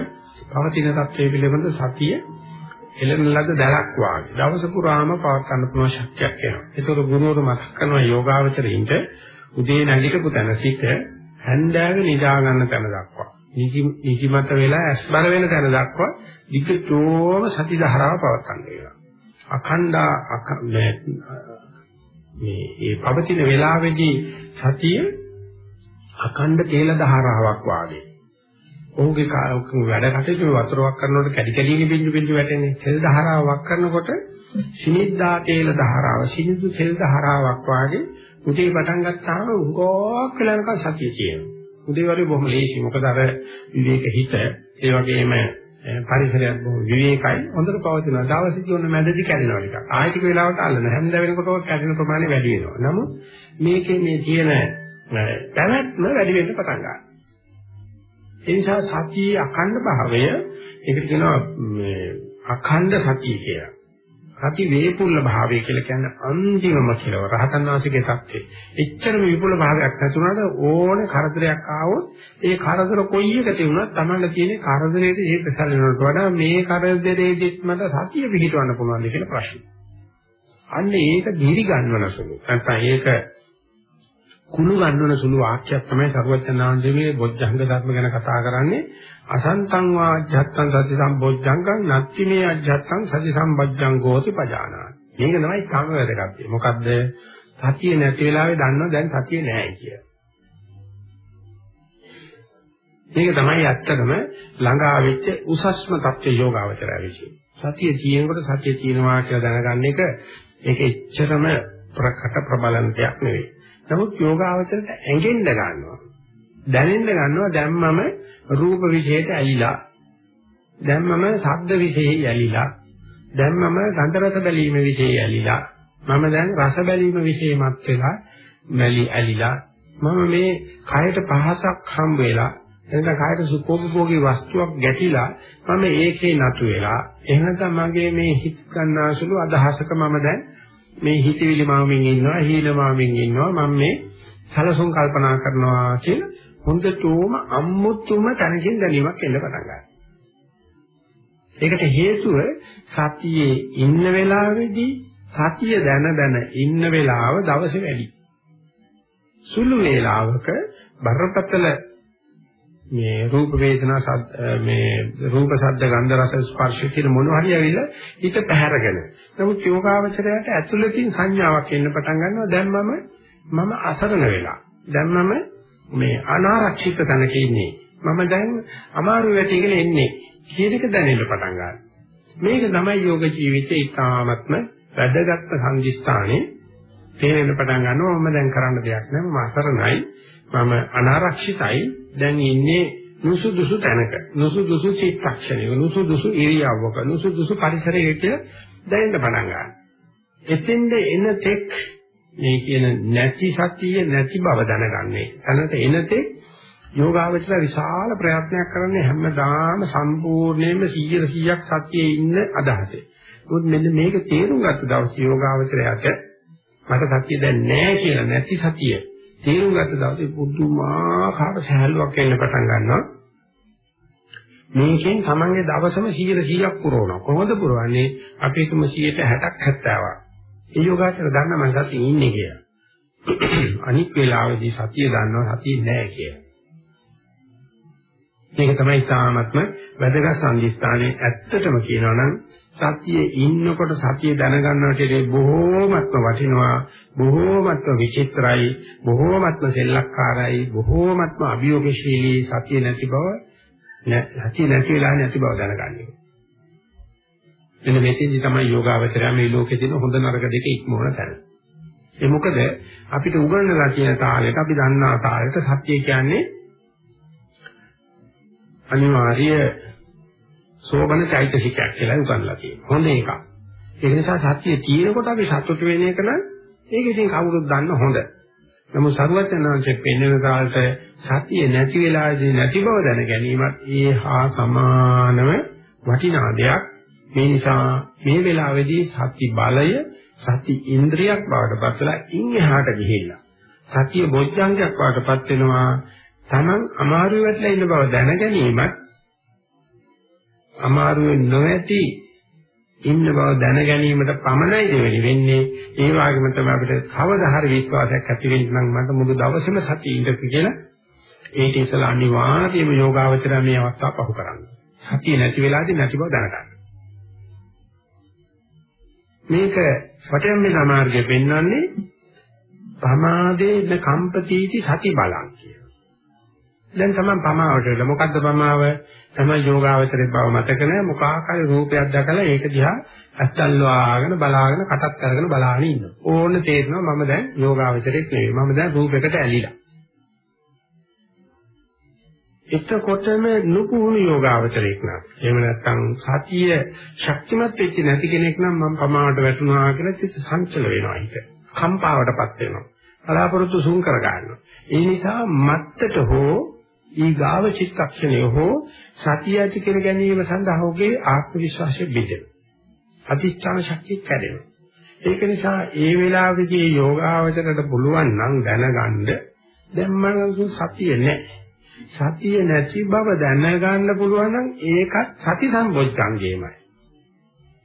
පවතින තත්ත්වයේ පිළිබඳ සතිය එළෙන ලද දැලක් වාගේ දවස පුරාම පවත් ගන්න පුළුවන් ශක්තියක් එනවා. ඒතකොට ගුරුවරු මතක් කරන යෝගාවචරින්ට උදේ නැගිටපු තැන සිට හැන්දෑවේ නිදා ගන්න තැන දක්වා නිදිමත වෙලා ඇස්බර වෙන තැන දක්වා විකටෝම සති ධාරාව පවත් ගන්න වෙනවා. අඛණ්ඩා මේ මේ පවතින වෙලාවේදී සතිය අඛණ්ඩ තේල ධාරාවක් වාගේ. ඔහුගේ වැඩ කටයුතු වතුරක් කරනකොට කැඩි කැඩිගෙන බින්දු බින්දු වැටෙන්නේ. තෙල් ධාරාවක් කරනකොට සිනිද්දා තේල ධාරාව, සිනිදු තෙල් ධාරාවක් වාගේ උදේ පටන් ගත්තාම උගෝක් වෙලාවක සතිය කියනවා. උදේ වගේ බොහොම ලේසි. මොකද අර විවේක හිත ඒ වගේම පරිසරයක් බොහොම විවේකයි. හොඳට පවතිනවා. දවසේදී ඔන්න මැදදී කැඩෙනවා ටිකක්. ආයෙත් වෙලාවට අල්ලන හැන්ද වෙනකොට කැඩෙන ප්‍රමාණය වැඩි වෙනවා. නමුත් මේකේ මේ තියෙන පැවැත්ම වැඩි වෙන්න පටන් ගන්නවා. ඒ නිසා සතියේ අඛණ්ඩ භාවය ඒකට කියනවා මේ අඛණ්ඩ සතිය කියලා. සති වේපුල්ල භාවය කියලා කියන්නේ අන්තිමම කෙලවර රහතන් වහන්සේගේ தත්ත්වය. එච්චරම විපුල භාවයක් නැතුණාට ඕනේ කරදරයක් ආවොත් ඒ කරදර කොයි එකට වුණත් Tamanda තියෙන කරදරේට ඒ ප්‍රසලනකට වඩා මේ කරදරේදිත් මට සතිය පිහිටවන්න පුළුවන්ද කියලා ප්‍රශ්නේ. අන්න ඒක දිරි ගන්නවන සුළු. නැත්නම් ඒක කුණු ගන්නවන සුළු වාක්‍යයක් තමයි සර්වඥාන්දේ බොජ්ජංග ධර්ම ගැන කතා කරන්නේ අසන්තං වා අජ්ජත්තං සති සම්බොජ්ජංගං නත්ති මේ අජ්ජත්තං සති සම්බොජ්ජංගෝති පජානාති මේක තමයි කාම වැදගත් මොකද්ද සතිය නැති වෙලාවේ දන්නවා දැන් සතිය නැහැ කිය. මේක තමයි ඇත්තටම ළඟා වෙච්ච උසස්ම தත්ත්ව යෝගාවචරය විශ්ේ. සතිය තියෙනකොට සතිය තියෙනවා කියලා දැනගන්න එක ඒක එච්චරම ප්‍රකට ප්‍රබලන්තයක් නෙවෙයි. නමුත් යෝගාවචරයට ඇඟෙන්න ගන්නවා. දැනෙන්න ගන්නවා දැම්මම රූප විශේෂයට ඇලිලා. දැම්මම ශබ්ද විශේෂය ඇලිලා. දැම්මම ගන්ධ රස බැලීම විශේෂය ඇලිලා. මම දැන් රස බැලීම විශේෂමත් වෙලා මැලි ඇලිලා. මම මේ කයට පහසක් හම් වෙලා එතන කායට සුඛෝපභෝගී වස්තුවක් ගැටිලා මම ඒකේ නතු වෙලා එහෙනම් මගේ මේ හිත ගන්නාසුළු අදහසක මම දැන් මේ හිතවිලි මාමින් ඉන්නවා හීන මාමින් ඉන්නවා මම මේ සලසුන් කල්පනා කරනවා කියලා හොඳටම අම්මුතුම තනකින් දැනීමක් එන්න පටන් ගන්නවා. ඒකට හේතුව සතියේ ඉන්න වෙලාවේදී සතිය දැන දැන ඉන්න වෙලාව දවසේ වැඩි. සුළු වේලාවක බරපතල මේ රූප වේදනා මේ රූප ශබ්ද ගන්ධ රස ස්පර්ශ කියන මොනවා හරි ඇවිල්ලා හිත පැහැරගෙන. නමුත් යෝගාවචරයට ඇතුළතින් සංඥාවක් එන්න පටන් ගන්නවා. දැන් මම මම අසරණ වෙලා. දැන් මම මේ අනාරක්ෂිත තැනක ඉන්නේ. මම දැන් අමාරු වැටිගෙන එන්නේ. කියන එක දැනෙන්න පටන් ගන්නවා. මේක තමයි යෝග ජීවිතයේ ඉතාමත්ම වැදගත් සංදිස්ථානේ තේරෙන්න පටන් ගන්නවා. මම දැන් කරන්න දෙයක් නැහැ. මම අසරණයි. මම අනාරක්ෂිතයි. දැන් ඉන්නේ නුසුදුසු තැනක. නුසුදුසු චිත්තක්ෂණයක. නුසුදුසු ඉරියව්වක. නුසුදුසු පරිසරයක දැනෙන්න පටන් ගන්නවා. එතෙන්ද එන තෙක් මේ කියන නැති සතිය නැති බව දැනගන්නේ. තනට එනතේ යෝගාවචර විශාල ප්‍රයත්නයක් කරන්නේ හැමදාම සම්පූර්ණයෙන්ම 100%ක් සතියේ ඉන්න අදහසේ. මොකද මෙන්න මේක තේරුම් ගත්ත දවසේ යෝගාවචරයට මට සතිය දැන් නැහැ කියලා නැති සතිය තේරුම් ගත්ත දවසේ පුදුමාකාර සහැල්ලුවක් එන්න පටන් ගන්නවා. මේකෙන් තමන්ගේ දවසම 100%ක් පුරවනවා. කොහොමද පුරවන්නේ? අපි හිතමු 160ක් 70ක්. ඒ යෝගාචර දන්න මම සතියේ ඉන්නේ කියලා. අනික් වෙලාවෙදී සතිය දන්නවා සතිය නෑ කියලා. මේක තමයි තාමත්ම වැදගත් සංදිස්ථානයේ ඇත්තටම කියනවා නම් සතියේ ඉන්නකොට සතිය දැනගන්නට බොහෝමත්ම වටිනවා බොහෝමත්ම විචිත්‍රයි බොහෝමත්ම සෙල්ලක්කාරයි බොහෝමත්ම අභියෝගශීලී සතිය නැති බව සතිය නැති වෙලා නැති බව දැනගන්නේ. මෙන්න මෙතෙන්දි තමයි යෝගාවචරය මේ ලෝකේ තියෙන හොඳ නරක දෙක ඉක්මවන තැන. ඒ මොකද අපිට උගන්වලා තියෙන තාලෙට අපි දන්නා තාලෙට සත්‍ය කියන්නේ අනිවාර්ය සෝබන චෛතසිකයක් කියලා උගන්වලා තියෙනවා. හොඳ එකක්. ඒ නිසා සත්‍ය තියෙනකොට අපි සතුට වෙන එක නම් ඒක ඉතින් කවුරුත් දන්න හොඳ. නමුත් සරුවචනාංශයෙන් පෙන්වන කාලට සතිය නැති වෙලාවේදී නැති බව දැන ගැනීමත් ඒ හා සමානව වටිනා දෙයක්. මේ නිසා මේ වෙලාවේදී සති බලය සති ඉන්ද්‍රියක් බවට පත් වෙලා ඉන් එහාට ගිහිල්ලා සතිය බොජ්ජංගයක් බවට පත් වෙනවා. Taman අමාරු වෙట్లా ඉන්න බව දැන ගැනීමත් අමාරුවේ නොඇති ඉන්න බව දැන ගැනීමට පමණයි දෙවෙනි වෙන්නේ ඒ වගේම තමයි අපිට කවදා හරි විශ්වාසයක් ඇති වෙන්න නම් මට මුළු දවසේම සතිය ඉඳපු කියලා ඒක ඉස්සලා අනිවාර්යයෙන්ම යෝගාවචරය මේ අවස්ථාව පහු කරන්න. සතිය නැති වෙලාදී නැති බව දැනගන්න. මේක සත්‍යම්මේ සමාර්ගය පෙන්වන්නේ ප්‍රමාදේ කම්පතිටි සති බලං කියන. දැන් තමයි පමාවට වෙලා මොකද්ද පමාව? තමයි යෝගාවචරේ බව මතක නැහැ මොක ආකාරي රූපයක් දැකලා ඒක දිහා ඇත්තල්වාගෙන බලාගෙන කටත් කරගෙන බලාගෙන ඉන්නවා. ඕන්න තේරෙනවා මම දැන් යෝගාවචරෙක් නෙවෙයි. මම දැන් රූපයකට ඇලිලා. එතකොටම නුපුහුණු යෝගාවචරයක් නම් එහෙම නැත්නම් සතිය ශක්තිමත් වෙච්ච නැති කෙනෙක් නම් මම පමාවට වැටුණා කියලා චිත්ත සංචල වෙනවා හිත. කම්පාවටපත් වෙනවා. බලාපොරොත්තු සුන් කර ගන්නවා. ඒ නිසා මත්තට හෝ ඊගාව චිත්තක්ෂණය හෝ සතිය ඇති කර ගැනීම සඳහා ඔහුගේ ආත්ම විශ්වාසය බෙදෙනවා. අධිෂ්ඨාන ශක්තිය කැඩෙනවා. ඒක නිසා ඒ වෙලාවේදී යෝගාවචරයට පුළුවන් නම් දැනගන්න දැන් මනස සතිය නැහැ. සතිය නැති බව දැනගන්න පුළුවන් නම් ඒකත් සති සම්බොජ්ජංගේමයි.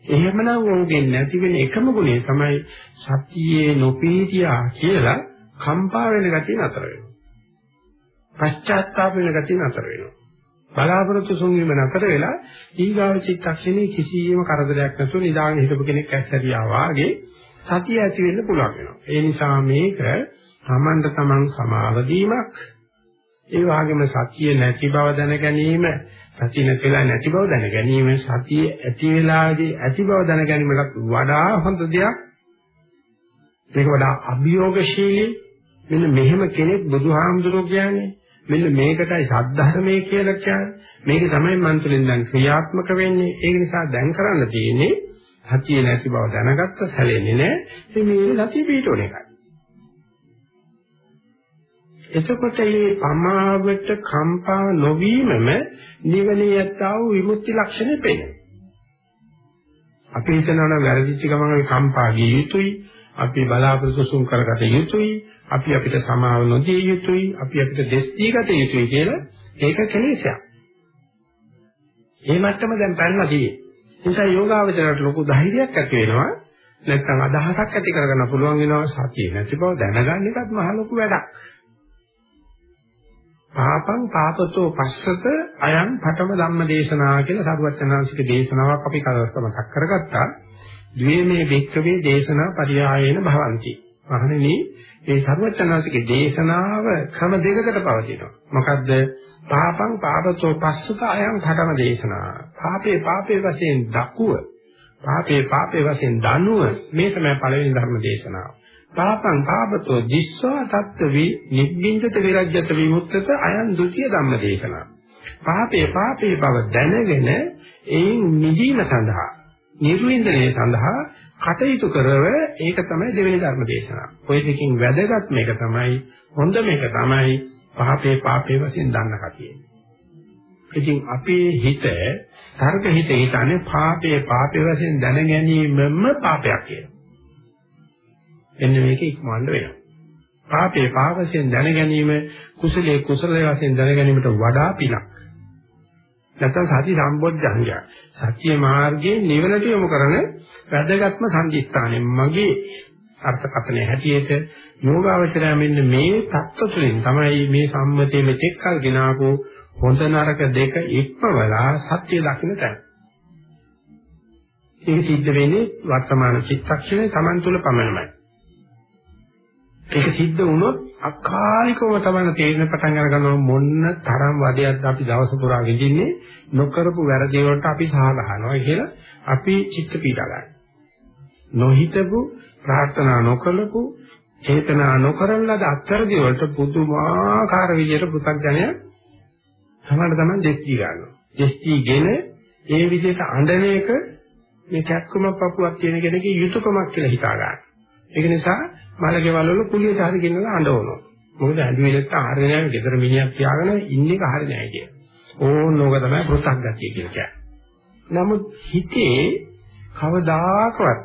එහෙමනම් ඔහුගේ නැති වෙන එකම ගුණය තමයි සතියේ නොපීතියා කියලා කම්පා වෙන ගතිය නතර වෙනවා. පශ්චාත්තාප වෙන ගතිය නතර වෙනවා. බලාපොරොත්තු සුන්වීම නතර වෙලා ඊගාව චිත්තක්ෂණේ කිසියම් කරදරයක් නැතුව නිදාගෙන හිටපු කෙනෙක් ඇස්සරියා වාගේ සතිය ඇති වෙන්න පුළුවන් වෙනවා. ඒ නිසා මේක තමන්ට තමන් සමාවදීමක් ඒ වගේම සතිය නැති බව දැන ගැනීම සතිය නැතිලා නැති බව දැන ගැනීම සතිය ඇති වෙලාදී ඇති බව දැන ගැනීමකට වඩා හොඳ දෙයක් මේක වඩා අභියෝගශීලී මෙන්න මෙහෙම කෙනෙක් බුදුහාමුදුරුවෝ කියන්නේ මෙන්න මේකටයි සද්ධර්මයේ කියලා කියන්නේ. මේක තමයි මන් තුළින් දැන් ක්‍රියාත්මක වෙන්නේ. ඒක නිසා දැන් කරන්න තියෙන්නේ සතිය නැති බව දැනගත්ත සැලෙන්නේ නැහැ. ඉතින් මේ සතිය පිටෝන එකයි. එතකොට මේ පමාවට කම්පා නොවීමම නිවනේ යත්තා වූ විමුක්ති ලක්ෂණය පෙනේ. අපි හිතනවා නම් වැරදිච්ච ගමන් අපි කම්පා ගිය යුතුයි. අපි බලාපොරොත්තු සුන් කරගත යුතුයි. අපි අපිට සමාව නොදිය යුතුයි අපි අපිට දෙස් දීගත යුතුයි කියලා ඒක කෙලෙසයක්. ඒ මට්ටම දැන් පැනලා තියෙන්නේ. ඒ නිසා යෝගාවචරයට ලොකු ධෛර්යයක් ඇති වෙනවා. නැත්නම් අදහසක් ඇති කරගන්න පුළුවන් වෙනවා සතිය නැති බව දැනගන්න එකත් මහ ලොකු වැඩක්. පාපං පාපතෝ පස්සත අයං පඨම ධම්ම දේශනා කියලා සරුවචනාංශික දේශනාවක් අපි කලස්ත මතක් කරගත්තා. ද්වේමේ භික්ඛවේ දේශනා පරියායේන භවಂತಿ. මහණෙනි මේ සර්වචනාසිකේ දේශනාව ක්‍රම දෙකකට පවතිනවා. මොකද්ද? පාපං පාපතෝ පස්සත අයං ධර්ම දේශනා. පාපේ පාපේ වශයෙන් දකුව. පාපේ පාපේ වශයෙන් දනුව මේ තමයි පළවෙනි ධර්ම දේශනාව. පාපං පාපතෝ දිස්වා තත්ත්ව වි නිබ්බින්දත විරජ්‍යත විමුක්තත අයං ဒ ුතිය ධම්ම දේශනා. පාපේ පාපේ බව දැනගෙන එයින් නිදීම සඳහා නිර්වින්දනය සඳහා කටයුතු කරව ඒක තමයි දෙවෙනි ධර්ම දේශනාව. ඔය දෙකකින් වැදගත් මේක තමයි හොඳ මේක තමයි පාපේ පාපේ වශයෙන් දන්න කතිය. ඉතින් අපේ හිත තර්ක හිත හිතන්නේ පාපේ පාපේ වශයෙන් දැන ගැනීමම පාපයක් කියලා. එන්න මේක ඉක්මවන්න වෙනවා. පාපේ පාප වශයෙන් දැන ගැනීම කුසලයේ කුසලයේ වශයෙන් දැන ගැනීමට වඩා පිනක්. නැත්නම් සති සම්බොධ්ජංගය. සත්‍ය මාර්ගයේ නිවනට යොමු කරන වැදගත්ම සංදිස්ථානය. මගේ අර්ථකථනය හැටියට යෝගාවචරය මෙන්න මේ தত্ত্ব තුළින් තමයි මේ සම්මතයේ මෙතෙක් කල් ගෙනාවු හොඳ නරක දෙක ඉක්මවලා සත්‍ය දකින්න තැන. ඒක සිද්ධ වෙන්නේ වර්තමාන චිත්තක්ෂණය Taman තුල පමණයි. ඒක සිද්ධ වුණොත් අකාලිකව තමයි තේරෙන පටන් අරගන්න මොන්න තරම් වදයක්ද අපි දවස පුරා විඳින්නේ නොකරපු වැරදි වලට අපි සාහලහනවා කියලා අපි චිත්ත පීඩා ගන්න. නොහිතපු ප්‍රාර්ථනා නොකළපු චේතනා නොකරන ලද අත්තරදි වලට පුදුමාකාර විදියට පු탁ජනය සමහර තමයි දෙස්ටි ගන්නවා. දෙස්ටිගෙන ඒ විදිහට අඬන එක මේ කැක්කම පපුවක් කියන කෙනගේ යුතුයකමක් කියලා හිතා ගන්න. ඒක නිසා මලකේවල වල කුලියට හරි ගෙනලා අඬවනවා. මොකද ඇඬුවෙලත් ආහාරය නැහැ, ගෙදර මිනිහක් තියාගෙන ඉන්න එක හරි නැහැ කිය. ඕනෝක තමයි පෘථග්ගතිය කියලා කියන්නේ. නමුත් හිතේ කවදාකවත්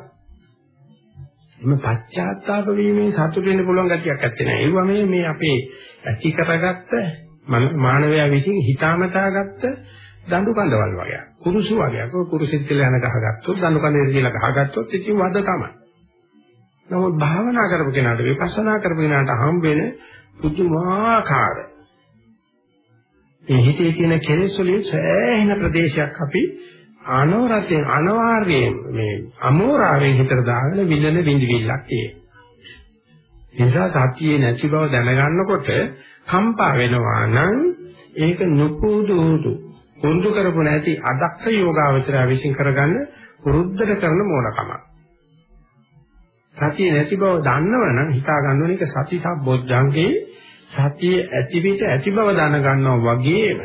මේ පශ්චාත්තාප වීමේ සතුට වෙන්න පුළුවන් ගතියක් නැත්තේ නෑ. ඒවා මේ මේ අපේ ඇති කරගත්ත මානවයා විසින් හිතාමතා ගත්ත දඬු කඳවල් වගේ. කුරුසු වගේ. ඔය කුරුසෙත් කියලා යන ගහගත්තොත් දඬු කඳේ කියලා ගහගත්තොත් ඉතින් වද තමයි. නමුත් භාවනා කරපු කෙනාට විපස්සනා කරපු කෙනාට හම් වෙන පුදුමාකාර මේ හිතේ තියෙන කෙලෙස් වලින් සෑහෙන ප්‍රදේශයක් අපි අනවරතෙන් අනිවාර්යයෙන් මේ අමෝරාවෙන් හිතට දාගෙන විඳින විඳිවිල්ලක් තියෙනවා. නිසා සතියේ නැති බව දැනගන්නකොට කම්පා වෙනවා නම් ඒක නුපුදුදු කුඳු කරපු නැති අදක්ෂ යෝගාවචරය විශ්ින් කරගන්න පුරුද්දට කරන මොනකම. සතියේ නැති බව දන්නවනම් හිතා ගන්න ඕනේ ඒක සති සම්බොජ්ජංගේ සතියේ ඇති පිට ඇති බව දැනගන්නවා වගේම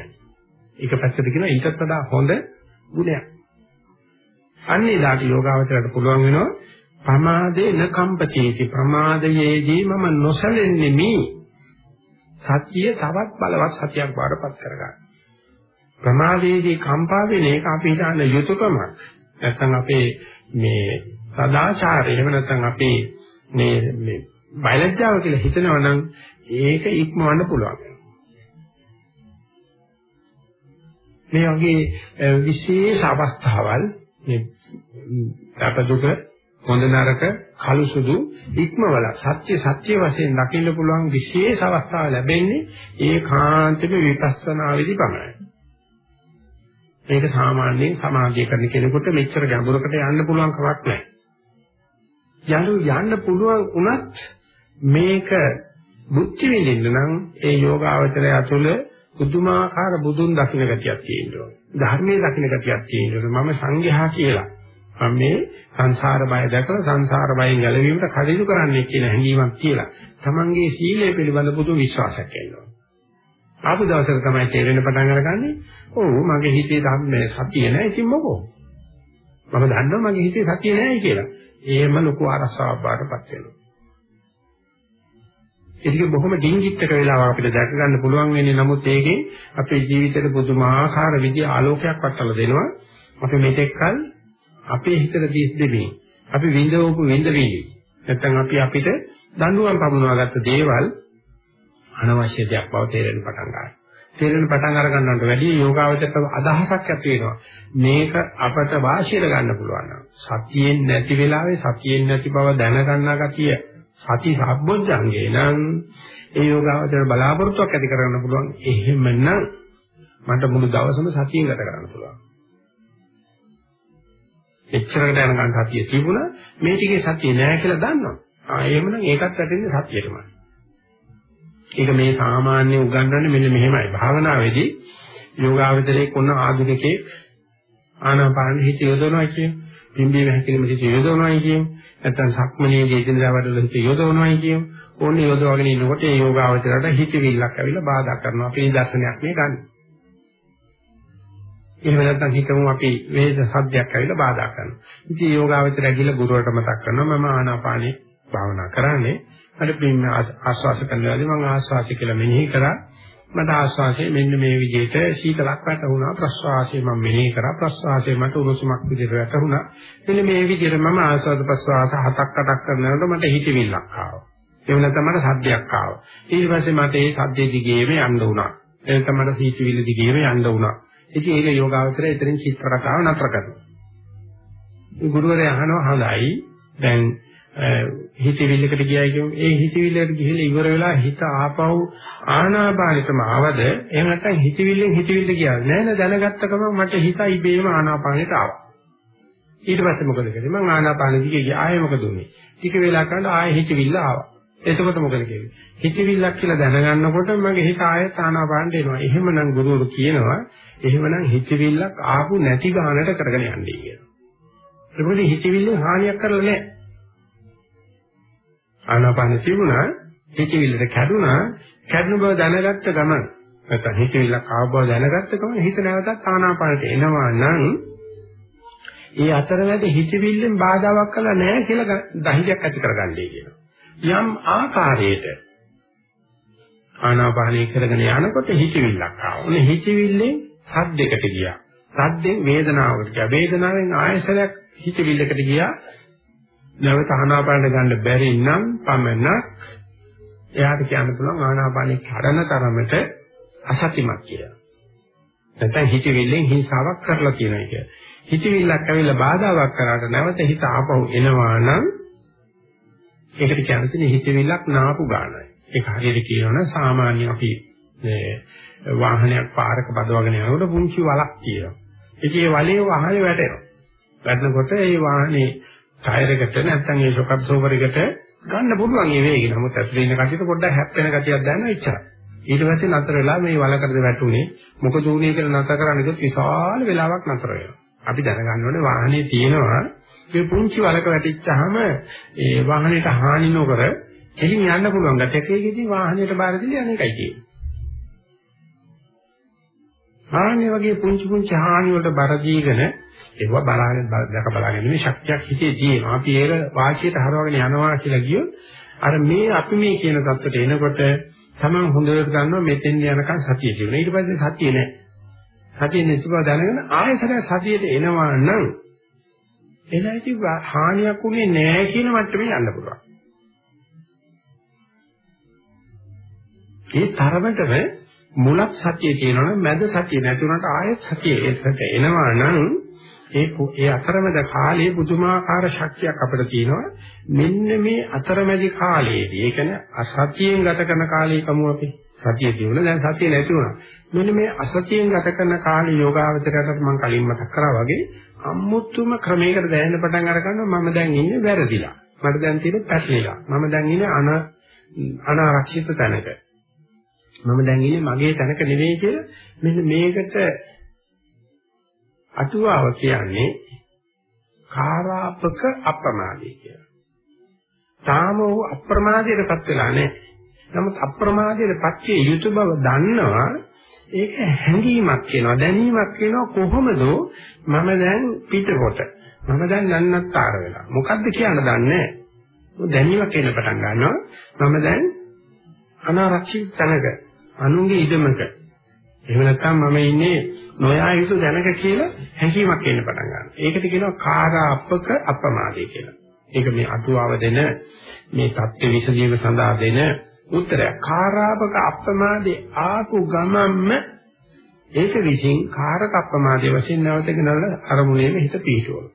ඒක පැත්තට කියන ඊටත් වඩා හොඳ ගුණයක්. අන්නේ දාට යෝගාවචරයට පුළුවන් වෙනවා ප්‍රමාදේ නකම්පචේති ප්‍රමාදයේදී මම නොසලෙන්නේ මේ සතිය තවත් බලවත් සතියක් බාරපත් කරගන්න. ප්‍රමාදයේදී කම්පා වෙන එක අපි හිතන යුතුයකමක්. නැත්නම් අපේ මේ සදාචාරය එහෙම නැත්නම් අපේ මේ මේ බයලජ්ජාව කියලා හිතනවා නම් ඒක ඉක්මවන්න පුළුවන්. මේ වගේ විශේෂ අවස්ථාවල් මේ අපදුක හොඳ නරක කළු සුදු ඉක්මවල සත්‍ය සත්‍ය වශයෙන් දකින්න පුළුවන් විශේෂ අවස්ථාව ලැබෙන්නේ ඒකාන්තම විපස්සනාවේදී පමණයි. ඒක සාමාන්‍යයෙන් සමාධිය කරන කෙනෙකුට මෙච්චර ගැඹුරකට යන්න පුළුවන් කමක් නැහැ. යනු යන්න පුළුවන් වුණත් මේක බුද්ධි විඳින්න නම් ඒ යෝගාවචරය තුළ පුදුමාකාර බුදුන් දකින්න ගතියක් තියෙනවා. ධර්මයේ දකින්න ගතියක් තියෙනවා. මම සංඝයා කියලා. මම මේ සංසාර බය දැකලා සංසාර බයෙන් ගැලවීමට කටයුතු කරන්නේ කියන හැඟීමක් කියලා. Tamange සීලය පිළිබඳ පුදු විශ්වාසයක් එනවා. ආපු දවසක තමයි තේරෙන්න පටන් අරගන්නේ. ඔව් මගේ හිතේ ධම්මේ සතිය නැහැ ඉතින් මොකෝ? මම දන්නවා මගේ හිතේ සතිය නැහැ කියලා. එහෙම ලොකු අරසාවක් බාටපත් වෙනවා. ඒක බොහොම ඩිංගිත්තක වෙලාව අපිට දැක ගන්න පුළුවන් වෙන්නේ නමුත් ඒකෙන් අපේ ජීවිතේට පුදුමාකාර විදිහ ආලෝකයක් වටලා දෙනවා අපි මෙතෙක්කල් අපේ හිතට දිස් දෙමින් අපි විඳවපු විඳවිලි නැත්නම් අපි අපිට දඬුවම් පමුණවාගත්ත දේවල් අනවශ්‍ය දෙයක් බව තේරෙන්න පටන් ගන්නවා තේරෙන්න පටන් අර ගන්නවට වැඩිය යෝගාවචරයට අදහසක් ඇති වෙනවා. මේක අපට වාසියට ගන්න පුළුවන් සතියෙන් නැති වෙලාවේ සතියෙන් නැති බව දැනගන්නා ගතිය සති සම්බොජ්ජංගේ නම් ඒ යෝගාවචර බලාපොරොත්තුවක් ඇති කරගන්න පුළුවන්. එහෙමනම් මට මුළු දවසම සතියෙන් ගත කරන්න පුළුවන්. එච්චරකට යනකන් සතිය තිබුණා. මේ ටිකේ සතිය නැහැ කියලා දන්නවා. ආ එහෙමනම් ඒකත් වැටෙන්නේ සතියටමයි. ඒක මේ සාමාන්‍ය උගන්වන්නේ මෙන්න මෙහෙමයි භාවනාවේදී යෝගාවචරයේ කොන ආධුනිකේ ආනාපාන හිත යොදවනවා කියන්නේ පිම්බීම හැකිලිම හිත යොදවනවායි කියමු. නැත්නම් සක්මනේ ජීදිනදා වැඩවල හිත යොදවනවායි කියමු. ඕනේ යොදවගෙන ඉන්නකොට ඒ යෝගාවචරයට හිතවිල්ලක් ඇවිල්ලා බාධා කරනවා. අපි දර්ශනයක් මේ ගන්න. එහෙම නැත්නම් හිතමු අපි වේද සද්දයක් ඇවිල්ලා බාධා කරනවා. ඉතින් යෝගාවචරය ගිහලා ගුරුවරට මතක් කරනවා මම ආනාපානේ භාවනා කරන්නේ. අර පින්න ආස්වාස කරනවාදී මම ආස්වාසය කියලා මෙනෙහි කරා. මට ආශ්වාසයේ මෙන්න මේ විදිහට සීතලක් වැටුණා. ප්‍රශ්වාසයේ මම මෙනෙහි කරා. ප්‍රශ්වාසයේ මට උණුසුමක් විදිහට වැටුණා. මෙන්න මේ විදිහට මම ආශ්වාස ප්‍රශ්වාස හතක් අටක් කරනකොට මට හිතවිල්ලක් ආවා. එහෙම නැත්නම් මට සද්දයක් ආවා. ඊට පස්සේ මට ඒ සද්දේ දිගේම යන්න වුණා. එතන මට හිතවිල්ල දිගේම යන්න වුණා. ඉතින් ඒක යෝගාවචරය එතනින් චිත්ත රටාව නතර කරනවා. ගුරුවරයා අහනවා හොඳයි. දැන් හිතවිල්ලකට ගියයි කියමු. ඒ හිතවිල්ලට ගිහිල්ලා ඉවර වෙලා හිත ආපහු ආනාපානෙටම ආවද එහෙම නැත්නම් හිතවිල්ලෙන් හිතවිල්ල ගියා. නෑ නෑ දැනගත්ත ගමන් මට හිත ඉබේම ආනාපානෙට ආවා. ඊට පස්සේ මොකද කළේ? මම ආනාපානෙ දිගේ ගියා. ආයෙ මොකද උනේ? ටික වෙලා කරලා ආයෙ හිතවිල්ල ආවා. එතකොට මොකද කියන්නේ? හිතවිල්ලක් කියලා දැනගන්නකොට මගේ හිත ආයෙත් ආනාපානට එනවා. එහෙමනම් ගුරුවරු කියනවා එහෙමනම් හිතවිල්ලක් ආපු නැති ගානට කරගෙන යන්නේ කියලා. ඒකෝදී හිතවිල්ලෙන් හානියක් කරලා නැහැ. ආනාපාන තිබුණා හිතවිල්ලට කැඩුනා කැඩුන බව දැනගත්ත ගමන් නැත්නම් හිතවිල්ලක් ආව බව දැනගත්ත ගමන් හිත නැවතත් ආනාපානට එනවා නම් ඒ අතරමැද හිතවිල්ලෙන් බාධාවක් කළා නැහැ කියලා ධෛර්යයක් ඇති කරගන්නයි කියනවා. යම් ආකාරයකට ආනාපානය කරගෙන යනකොට හිතවිල්ලක් ආවා. උනේ හිතවිල්ලෙන් සද්දයකට ගියා. සද්දෙන් වේදනාවකට ගියා. වේදනාවෙන් ආයසරයක් හිතවිල්ලකට ගියා. නැවත ආනාපානට ගන්න බැරි නම් පමණක් එයාට කියන්න පුළුවන් ආනාපානෙ කඩන තරමට අසතිමත් කියලා. නැත්නම් හිතවිල්ලෙන් හිංසාවක් කරලා තියෙනවා කිය. හිතවිල්ලක් ඇවිල්ලා බාධාවක් කරාට නැවත හිත ආපහු එනවා නම් ඒකට කියන්නේ හිතවිල්ලක් නාපු ගන්නයි. ඒක හරියට කියනවනම් සාමාන්‍ය අපි මේ වාහනයක් පාරක බදවගෙන යනකොට පුංචි වලක් තියෙනවා. ඒකේ වලේ වාහනේ වැටෙනවා. වැටෙනකොට ඒ වාහනේ ටයර් එකට නැත්නම් ඒ ෂොක් අබ්සෝවර් එකට ගන්න පුළුවන් මේ වේගය. නමුත් ඇතුලේ ඉන්න කටියට පොඩ්ඩක් හැප්පෙන ගතියක් දැනෙනවා එච්චරයි. ඊට පස්සේ නතර වෙලා මේ වලකටද වැටුනේ මොකද උනේ කියලා නතර කරන්නේ කිව්වොත් විශාල වෙලාවක් නතර වෙනවා. අපි දැනගන්න ඕනේ වාහනේ තියෙනවා මේ පුංචි වලක වැටිච්චාම ඒ වාහනේට හානි නොකර එළින් යන්න පුළුවන් ගැටකේකදී වාහනයට බාර දීලා අනේකයි තියෙන්නේ. ආන්නේ වගේ පුංචි පුංචි හානි වලට බර දීගෙන ඒව බලාගෙන දැක බලාගෙන මේ ශක්තියක් හිතේ තියෙනවා. අපි ඒක වාසියට හරවගෙන යනවා කියලා කියොත් අර මේ අපි මේ කියන தත්ත්වයට එනකොට තමන් හොඳට ගන්නවා මෙතෙන් යනකම් සතිය තියෙනවා. ඊට පස්සේ සතිය නැහැ. සතිය නැති බව දැනගෙන ආයෙසර සතියට එනවා නම් එනයිති හානියක් උනේ නැහැ කියන මට්ටමේ යන්න පුළුවන්. ඒ තරමටම මුලක් සතිය තියෙනවනම් මැද සතිය නැති වුණාට ආයෙත් සතිය ඒකට එනවා නම් ඒ ඒ අතරමැද කාලයේ පුදුමාකාර ශක්තියක් අපිට තියෙනවා. මෙන්න මේ අතරමැදි කාලයේදී ඒ කියන්නේ අසතියෙන් ගත කරන කාලයේ කමු අපි. සතිය දිනුන. දැන් සතිය නැති වුණා. මෙන්න මේ අසතියෙන් ගත කරන කාලේ යෝගාවචරයට මම කලින් මතක් කරා වගේ අමුතුම ක්‍රමයකට දැනෙන්න පටන් අර ගන්නවා මම දැන් ඉන්නේ වැරදිලා. මට දැන් තියෙන පැටලිලා. මම දැන් ඉන්නේ අන අනාරක්ෂිත තැනක. මම දැන් ඉන්නේ මගේ තැනක නෙවෙයි කියලා මෙන්න මේකට අටුවාව කියන්නේ කාරාපක අප්‍රමාදී කියලා. තාම ਉਹ අප්‍රමාදයටපත් වෙලා නැහැ. නමුත් අප්‍රමාදයටපත් විය යුතු බව දන්නවා. ඒක හැඟීමක් කියනවා දැනීමක් කියනවා කොහොමද මම දැන් පිටකොට මම දැන් නන්නත්තර වෙලා මොකද්ද කියන්න දන්නේ දැනීමක් එන්න පටන් ගන්නවා මම දැන් අනාරක්ෂිත තැනක අනුන්ගේ ඉඩමක එහෙම නැත්නම් මම ඉන්නේ නොයා යුතු දැනක කියලා හැඟීමක් එන්න පටන් ගන්නවා. ඒකට කියනවා කාරාපක අපමාදේ කියලා. ඒක මේ අතුවාව දෙන මේ தත්ත්ව විසඳීම සඳහා දෙන උත්තරයක්. කාරාපක අපමාදේ ආපු ගමම්ම ඒක විසින් කාරක අපමාදේ වශයෙන් නැවතගෙන අරමුණේම හිත පිහිටවන.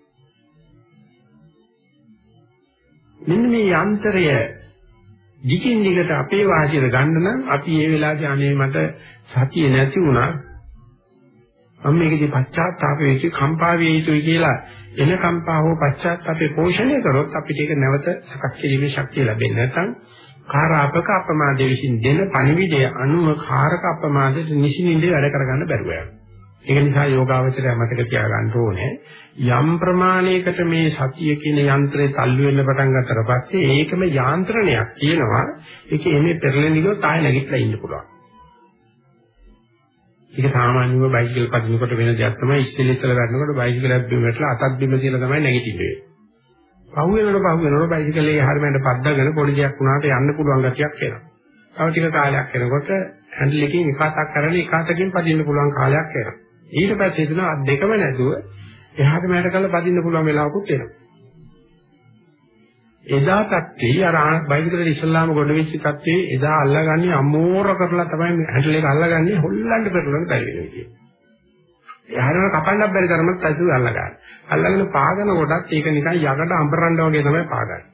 මෙන්න මේ යන්ත්‍රය දිගින් දිගට අපේ වාසියට ගන්න නම් අපි මේ වෙලාවේ අනේ මට සතිය නැති වුණා මම මේකදී පශ්චාත්තාප වෙච්ච කම්පා විය යුතුයි කියලා එන කම්පා හෝ පශ්චාත්තාපේ පෝෂණය කරොත් අපිට ඒක නැවත සකස් කිරීමේ ශක්තිය ලැබෙන්නේ නැත්නම් කාරාපක අපමාදයේ විසින් දෙන පණිවිඩය අනුව කාරක අපමාදයට නිසින්ින්ද වැඩ කරගන්න බැරුව යනවා. ඒක නිසා යෝගාවචරය මතක තියාගන්න ඕනේ යම් ප්‍රමාණයකට මේ සතිය කියන යන්ත්‍රය තල්ලු වෙන්න පටන් ගත්තට පස්සේ ඒකම යාන්ත්‍රණයක් තියෙනවා. ඒකේ එමේ පෙරලෙනියෝ තාය නැගිටලා ඉන්න පුළුවන්. ඒක සාමාන්‍යව බයිසිකල් පදිනකොට වෙන දෙයක් තමයි ඉස්සෙල්ල ඉස්සෙල්ල ගන්නකොට බයිසිකලයක් බිම වැටලා අතක් බිම තියලා තමයි නැගිටින්නේ. පහු වෙනකොට පහු වෙනකොට බයිසිකලේ හැරමෙන්ට පද්දාගෙන පොඩි දෙයක් වුණාට යන්න පුළුවන් ගතියක් එනවා. තව ටික කාලයක් යනකොට හැන්ඩල් එකකින් එක අතක් කරලා එක අතකින් පදින්න පුළුවන් කාලයක් එනවා. ඊට පස්සේ එතන අත් දෙකම නැතුව එහාට මෙහාට කරලා පදින්න පුළුවන් වෙලාවකුත් එනවා. එදා තත්ත්වේ අර බයිසිකලේ ඉස්ලාම ගොඩවෙච්ච තත්ත්වේ එදා අල්ලගන්නේ අමෝර කරලා තමයි හැන්ඩල් එක අල්ලගන්නේ හොල්ලන්න පෙරලන බැරි වෙනවා කියන්නේ. එහාරම කපන්නත් බැරි තරමට තයිසු අල්ලගන්න. අල්ලගෙන පාගන කොටත් ඒක නිකන් යකඩ අඹරන්න වගේ තමයි පාගන්නේ.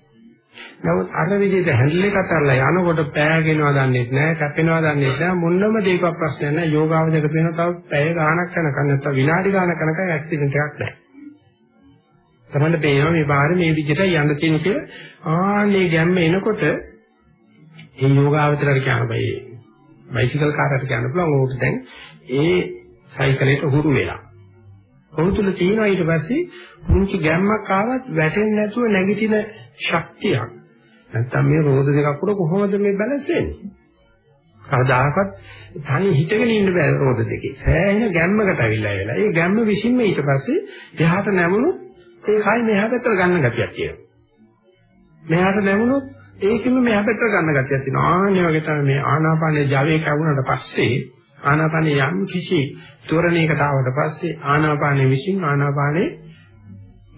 නමුත් අර විදිහට හැන්ඩල් එකත් අල්ලලා යනකොට පෑගෙනවා දන්නේ නැහැ, කැපෙනවා දන්නේ නැහැ මොනම දෙයක ප්‍රශ්නයක් නැහැ. යෝගාවදක වෙන තව පැය ගාණක් යනකම් නැත්නම් විනාඩි ගාණක් යනකම් ඇක්සිඩන්ට් එකක් නැහැ. තමයි පේනවා මේ පාරේ මේ විදිහට යන්න තියෙන කියලා ආන්නේ ගැම්ම එනකොට මේ යෝගාවචරයට කියන බයි බයිසිකල් කාරයට කියන්න පුළුවන් ඕක දැන් ඒ සයිකලයට හුරු වෙලා. කොහොමද තියෙනවා ඊට පස්සේ පුංචි ගැම්මක් ආවත් වැටෙන්නේ නැතුව නැගිටින ශක්තියක් නැත්තම් මේ රෝද දෙකක් උඩ කොහොමද මේ බැලන්ස් වෙන්නේ? කවදාකවත් තනි හිටගෙන ඉන්න බෑ රෝද දෙකේ. සෑහෙන ගැම්මකට අවිල්ලා වෙලා. ඒ ගැම්ම විසින්ම ඊට පස්සේ එහාට නැමුණොත් ඒ කයි මෙහා පැත්තට ගන්න ගතියක් තියෙනවා. මෙහාට නැමුණොත් ඒකෙම මෙහා පැත්තට ගන්න ගතියක් තියෙනවා. ආන්නේ වගේ තමයි මේ ආනාපානයේ ජවයේ කවුනට පස්සේ ආනාපානයේ යම් කිසි තොරණයකට ආවට පස්සේ ආනාපානයේ විසින් ආනාපානයේ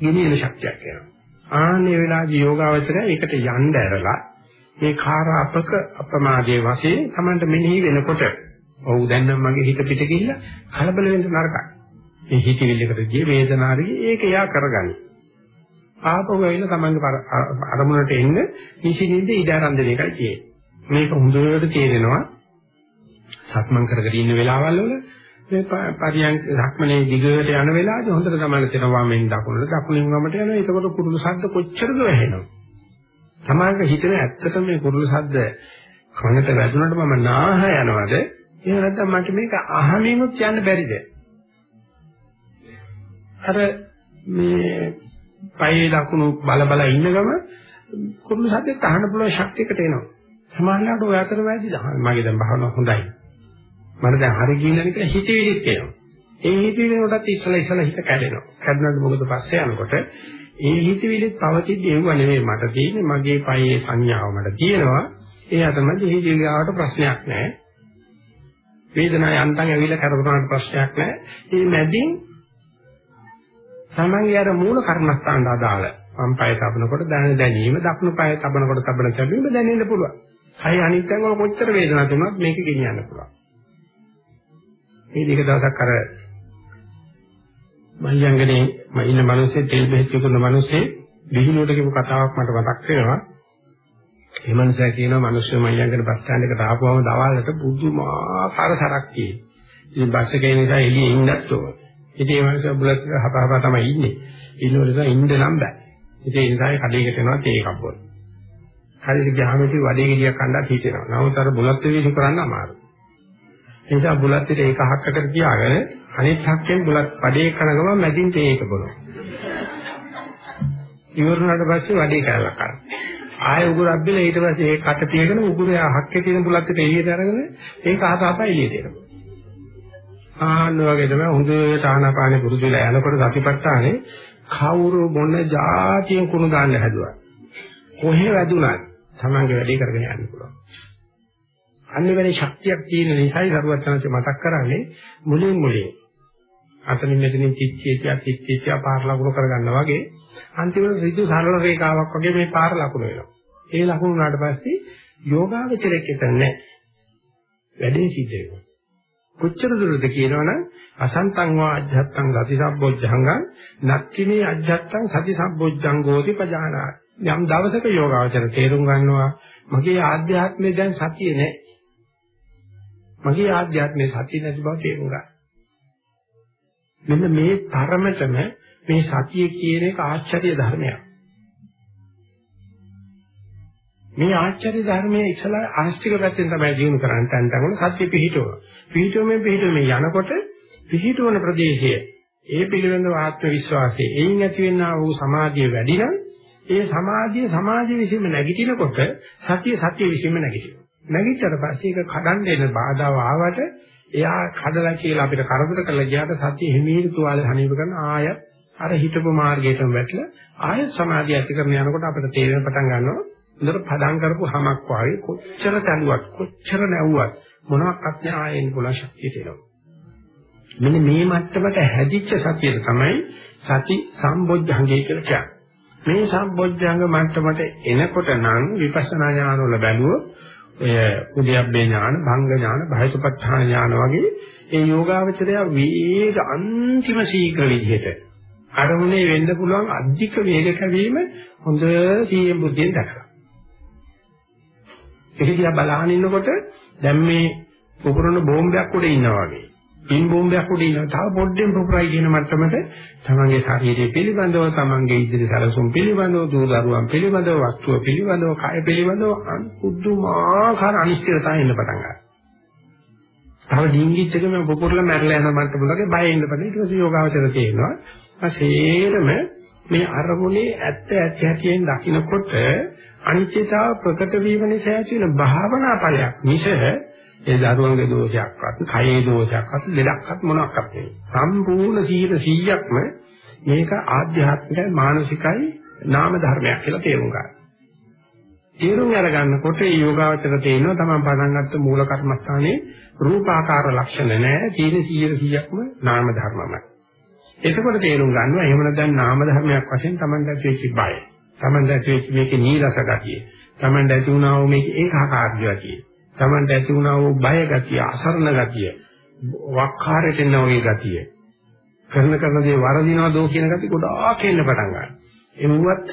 ගෙනියන ශක්තියක් එනවා. ආන්නේ වෙලාවේ යෝගාවචරය ඒකට යන්න ඇරලා මේ කාරාපක අප්‍රමාදයේ වශයෙන් Tamanට මෙනෙහි වෙනකොට ඔව් දැන් නම් මගේ හිත පිට ගිහිල්ලා කලබල වෙන්න නරකයි. මේ හිතවිල්ලකට ගිය වේදනාවයි ඒක එයා කරගනි. ආපහු වෙයිලා Tamanගේ අරමුණට එන්න නිසින්ින්ද ඉඩ ආරම්භ දෙන එකයි කියන්නේ. මේක හොඳට තේරෙනවා සක්මන් කරගෙන ඉන්න වෙලාවල් වල මේ පරියන්ක ධක්මනේ දිගට යන වෙලාවදී හොඳට තමයි තේරෙනවා මෙන් දකුණට දකුණින් වමට යනවා. ඒකකොට කුරුළු ශබ්ද කොච්චරද වැහෙනවා. සමාජක හිතන ඇත්තට මේ කුරුළු ශබ්ද කනට වැදුනට මම නාහ යනවද? එහෙම නැත්නම් මට මේක අහමිනුත් යන්න බැරිද? අර මේ පයේ ලකුණු බල බල ඉන්න ගම කුරුළු ශබ්දෙත් අහන්න පුළුවන් ශක්තියකට එනවා. සමාහලට ඔය අතර වැදිද මගේ දැන් භාවනාව හොඳයි. මට දැන් හරි කියලා නිකන් හිතවිලිත් එනවා. ඒ හිතවිලි වලට ඉස්සලා ඉස්සලා හිත කැඩෙනවා. කැඩුණාට මොකද පස්සේ යනකොට ඒ හිතවිලිත් පවතිද්දී ඒව නෙමෙයි මට තියෙන්නේ මගේ පයේ සංඥාව මට තියෙනවා. ඒ අතරමැද හිතවිලියාවට ප්‍රශ්නයක් නැහැ. වේදනාව යන්තම් ඇවිල්ලා කරපුවාට ප්‍රශ්නයක් නැහැ. මේ මැදින් තමන්ගේ අර මූල කර්මස්ථානට අදාළ වම් පාය තබනකොට දැන දැනීම දකුණු පාය තබනකොට තබන තැබීම දැනෙන්න පුළුවන්. කයි අනිත් තැන් වල කොච්චර වේදනාවක් තිබුණත් මේක ගෙනියන්න පුළුවන්. මේ දෙක දවසක් අර මහියංගනේ මම ඉන්න මිනිස්සේ තෙල් බෙහෙත් විකුණන මිනිස්සේ විහිළුවට කියපු කතාවක් මට මතක් වෙනවා. ඒ මනුස්සයා කියනවා මිනිස්සු මහියංගන බස් ස්ටෑන්ඩ් එකට ආපුවම දවල්ට පුදුමාකාර සරක් තියෙනවා. ඉතින් බස් එකේ නිසා එළියේ ඉන්නත් ඕන. ඉතින් ඒ මනුස්සයා බුලත් හපහපා තමයි ඉන්නේ. ඉන්නකොට ඉන්න නම් බෑ. ඉතින් ඒ නිසා කඩේකට යනවා තේ එකක් බොන්න. හරියට ගියාම ඉතින් වඩේ ගෙඩියක් කණ්ඩා හිතෙනවා. නමුත් අර බුලත් වේවි කරන්න අමාරුයි. ඒ නිසා බුලත් පිට ඒක හක්කකට තියාගෙන අනිත් හක්කෙන් බුලත් පඩේ කන ගමන් මැදින් තේ එක බොනවා. ඉවරුණාට පස්සේ වඩේ කෑල්ලක් කරනවා. ආයෙ උගුරක් බිල ඊට පස්සේ ඒ කට තියගෙන උගුරේ හක්කේ තියෙන බුලත් පිට එළියට අරගෙන ඒක අහසහප එළියට එනවා. ආන්න වගේ තමයි හොඳට ආනාපානෙ පුරුදු වෙලා යනකොට සතිපට්ඨානේ කවුරු මොන જાතියෙන් කුණු දාන්න හැදුවා. කොහේ වැදුනත් තමන්ගේ වැඩේ කරගෙන යන්න පුළුවන්. අනිවාර්ය ශක්තියක් තියෙන නිසායි සරුවචනanse මතක් කරන්නේ මුලින් මුලින් අතනින් මෙතනින් චිච්චේතිය චිච්චේතිය පාර ලකුණු කරගන්නවා වගේ අන්තිමට ඍජු සරල රේඛාවක් වගේ මේ පාර ලකුණු වෙනවා. ඒ ලකුණු වුණාට පස්සේ යෝගාවචරයක් එතන නැහැ. වැඩේ සිද්ධ වෙනවා. කොච්චර දුරද කියනවනම් අසන්තං වා අජ්ජත්තං ගති සම්බොජ්ජංගං නක්ඛිනේ අජ්ජත්තං සති සම්බොජ්ජංගෝති පජානා යම් දවසක යෝගාවචර තේරුම් ගන්නවා මගේ ආධ්‍යාත්මය දැන් සතියේ නැහැ මගේ ආධ්‍යාත්මයේ සතිය නැති බව තේරුම් ගන්න. මෙන්න මේ තරමටම මේ සතිය කියන එක ආශ්චර්ය ධර්මයක්. මේ ආශ්චර්ය ධර්මයේ ඉස්සලා ආස්තික පැත්තෙන් තමයි ජීවු කරන්නේ තැන් තැන් වල සත්‍ය පිහිටුව. පිහිටුවීමෙන් පිහිටුවීම යනකොට පිහිටවන ප්‍රදේශයේ ඒ පිළිබඳව ආත්ම විශ්වාසය එයින් ඇතිවෙනා වූ සමාධිය වැඩි නම් ඒ සමාධිය සමාධිය විසීම නැගිටිනකොට සතිය සතිය විසීම නැගිටිනවා. නැගිටතර පස්සේ ඒක කඩන්න එන බාධාව ආවට එයා කඩලා කියලා අපිට කරදර කරලා ගියාට සතිය හිමීර තුවාලේ හනීප කරන ආය අර හිතපු මාර්ගයටම වැටලා ආය සමාධිය ඇති කරන යනකොට අපිට තේරෙන පටන් ගන්නවා හොඳට පදම් කරපු හැමක් වාගේ කොච්චර තැළුවක් කොච්චර නැවුවත් මොනවාක්වත් නෑ ආයෙන් බුල ශක්තිය තියෙනවා මෙන්න මේ මට්ටමට හැදිච්ච සතිය තමයි සති සම්බොජ්ජංගය කියලා කියන්නේ. මේ සම්බොජ්ජංග මට්ටමට එනකොට නම් විපස්සනා ඥාන වල බැලුවොත් එය උද්‍යප්පේ ඥාන, භංග ඥාන, භයසුපත්ථාන ඥාන වගේ ඒ යෝගාවචරය වේග අන්තිම ශීඝ්‍ර විදිහට අරමුණේ වෙන්න පුළුවන් අධික වේග කැවීම හොඳ සීයෙන් බුද්ධියෙන් දැකලා. එහිදියා බලහන් ඉන්නකොට දැන් මේ පුපුරන බෝම්බයක් උඩ ඉන්නවා වගේ. පින් බෝම්බයක් උඩ ඉන්නවා. තව පොඩ්ඩෙන් පුපුරයි කියන මට්ටමට තමන්ගේ ශරීරය පිළිබඳව, තමන්ගේ ඉදිරි සැලසුම් පිළිබඳව, දූ දරුවන් පිළිබඳව, වස්තුව පිළිබඳව, කය පිළිබඳව අනුදුමාකාර අනිශ්චිතතාවය එන්න පටන් ගන්නවා. තව ඩිංගිත් එක මේ පුපුරලා මැරලා යන මට්ටමකට බය ඉන්න පටන් ඊට පස්සේ යෝගාවචර තියෙනවා. අසේරම මේ අරමුණේ ඇත්ත ඇති හැටියෙන් දකිනකොට අනිත්‍යතාව ප්‍රකට වීම නිසා ඇති වෙන භාවනා ඵලයක් මිස ඒ දරුවන්ගේ දෝෂයක්වත්, කයේ දෝෂයක්වත්, ලෙඩක්වත් මොනක්වත් නෙවෙයි. සම්පූර්ණ 100%ක්ම මේක ආධ්‍යාත්මිකයි, මානසිකයි, නාම ධර්මයක් කියලා තේරුම් ගන්න. තේරුම් අරගන්නකොට මේ යෝගාවචර තේිනවා තමයි පටන් ගත්ත මූල කර්මස්ථානයේ රූපාකාර ලක්ෂණ නැහැ. තියෙන 100%ක්ම නාම ධර්මමයි. එතකොට තේරුම් ගන්නවා එහෙම නැත්නම් නාම ධර්මයක් වශයෙන් Tamanට ඇති බය. Tamanට ඇති මේකේ නීරස ගතිය. Tamanට ඇති වුණා වූ මේකේ ඒකාකාරී ගතිය. Tamanට ඇති වුණා වූ බය ගතිය, අසරණ ගතිය, වක්කාරයට එන වගේ ගතිය. කරන කරන දේ වරදිනවදෝ කියන ගතිය ගොඩාක් එන්න පටන් ගන්නවා. එමුවත්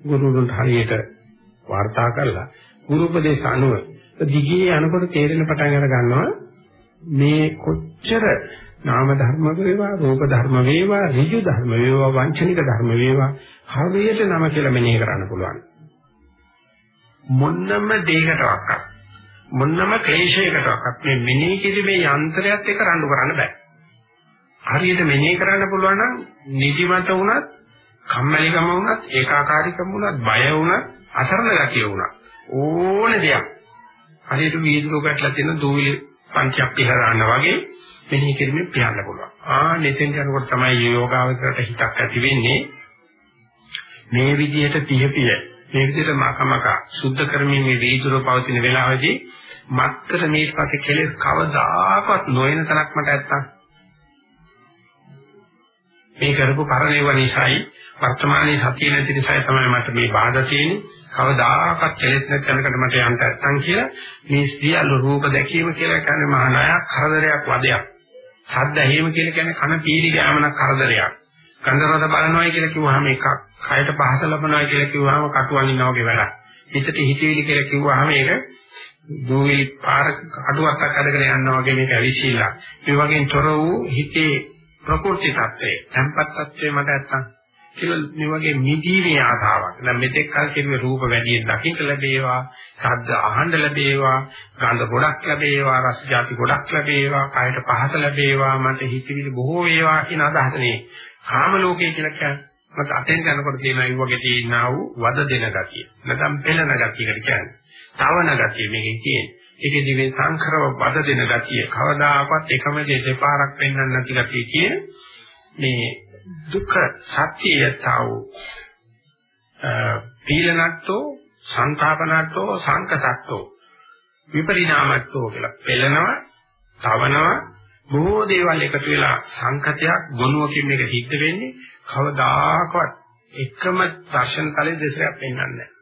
ගුරුතුන්ට හරියට වාර්තා කළා. ගුරු උපදේශ අනුව දිගේ යනකොට තේරෙන පටන් අර ගන්නවා මේ කොච්චර නාම ධර්ම වේවා රූප ධර්ම වේවා ඍජු ධර්ම වේවා වංචනික ධර්ම වේවා හරියට නම කියලා මෙනෙහි කරන්න පුළුවන් මොන්නම දෙයකටවත් මොන්නම ක්ලේශයකටවත් මේ මෙනෙහි කිරීමේ යන්ත්‍රයත් එක්ක රණ්ඩු කරන්න බෑ හරියට මෙනෙහි කරන්න පුළුවන් නම් නිදිමත වුණත් කම්මැලිකම වුණත් ඒකාකාරීකම වුණත් බය වුණත් අසරණ ගතිය වුණත් ඕන දෙයක් හරියට වීදුරුවකට තියෙන දූවිලි පංචයක් පිහරන්න වගේ මෙනෙහි කිරීමෙන් පියන්න පුළුවන්. ආ මෙතෙන් යනකොට තමයි යෝගාවචරයට හිතක් ඇති වෙන්නේ. මේ විදිහට පියපිය මේ විදිහට මකමක සුද්ධ කරමින් මේ වීදුරුව පවතින වෙලාවේදී මත්තර මේ පස්සේ කෙලෙස් කවදාකවත් නොයන තරක් මට නැත්තම් මේ කරපු කරණේව නිසායි වර්තමානයේ සතිය නැති නිසායි තමයි මට මේ බාධා තියෙන්නේ. කවදාකවත් කෙලෙස් නැත්නම්කට මට යන්න නැත්තම් කියලා මේ සියලු රූප දැකීම කියලා කියන්නේ මහා ණයක් කරදරයක් වදයක්. ශබ්ද ඇහිම කියලා කියන්නේ කන පීලි ගෑමනක් කරදරයක්. ගන්ධ රස බලනවායි කියලා කිව්වහම එකක්. කයට පහස ලබනවායි කියලා කිව්වහම කටුවන් ඉන්නා වගේ වැඩක්. හිතට හිතවිලි කියලා කිව්වහම ඒක දූවිලි පාර අඩුවක් අඩගෙන යනවා වගේ මේක ඇවිසිලා. ඒ වගේම තොර වූ හිතේ ප්‍රකෘති tattve, tempat tattve මට නැත්තම් කියලා මේ වගේ නිදීමේ ආසාවක්. දැන් මෙතෙක් කල් කිව්වේ රූප වැඩියෙන් දකින්න ලැබේවා, ශබ්ද අහන්න ලැබේවා, ගන්ධ ගොඩක් ලැබේවා, රස ಜಾති ගොඩක් ලැබේවා, කායට පහස ලැබේවා, මට හිතවිලි බොහෝ වේවා කියන අදහසනේ. කාම ලෝකයේ කියලා කියන්නේ. මත අතෙන් යනකොට තියෙනවා ඒ වගේ තියෙනා වූ වද දෙන ගතිය. නැත්නම් පෙළන ගතියකට කියන්නේ. තවන ගතිය මේකේ තියෙන්නේ. ඒකෙදි මේ සංකරව වද දෙන ගතිය කවදාකවත් එකම දේ දෙපාරක් වෙන්නන්න නැති ගතිය කියන මේ දුක්ඛ සත්‍යයතාව පීලනත්තෝ සංතාපනත්තෝ සංකසත්තෝ විපරිණාමත්තෝ කියලා පෙළනවා තවනවා බොහෝ දේවල් එකතු වෙලා සංකතයක් ගොනුවකින් මේක සිද්ධ වෙන්නේ කවදාකවත් එකම දර්ශන තලයේ දෙසරයක් පෙන්වන්නේ නැහැ.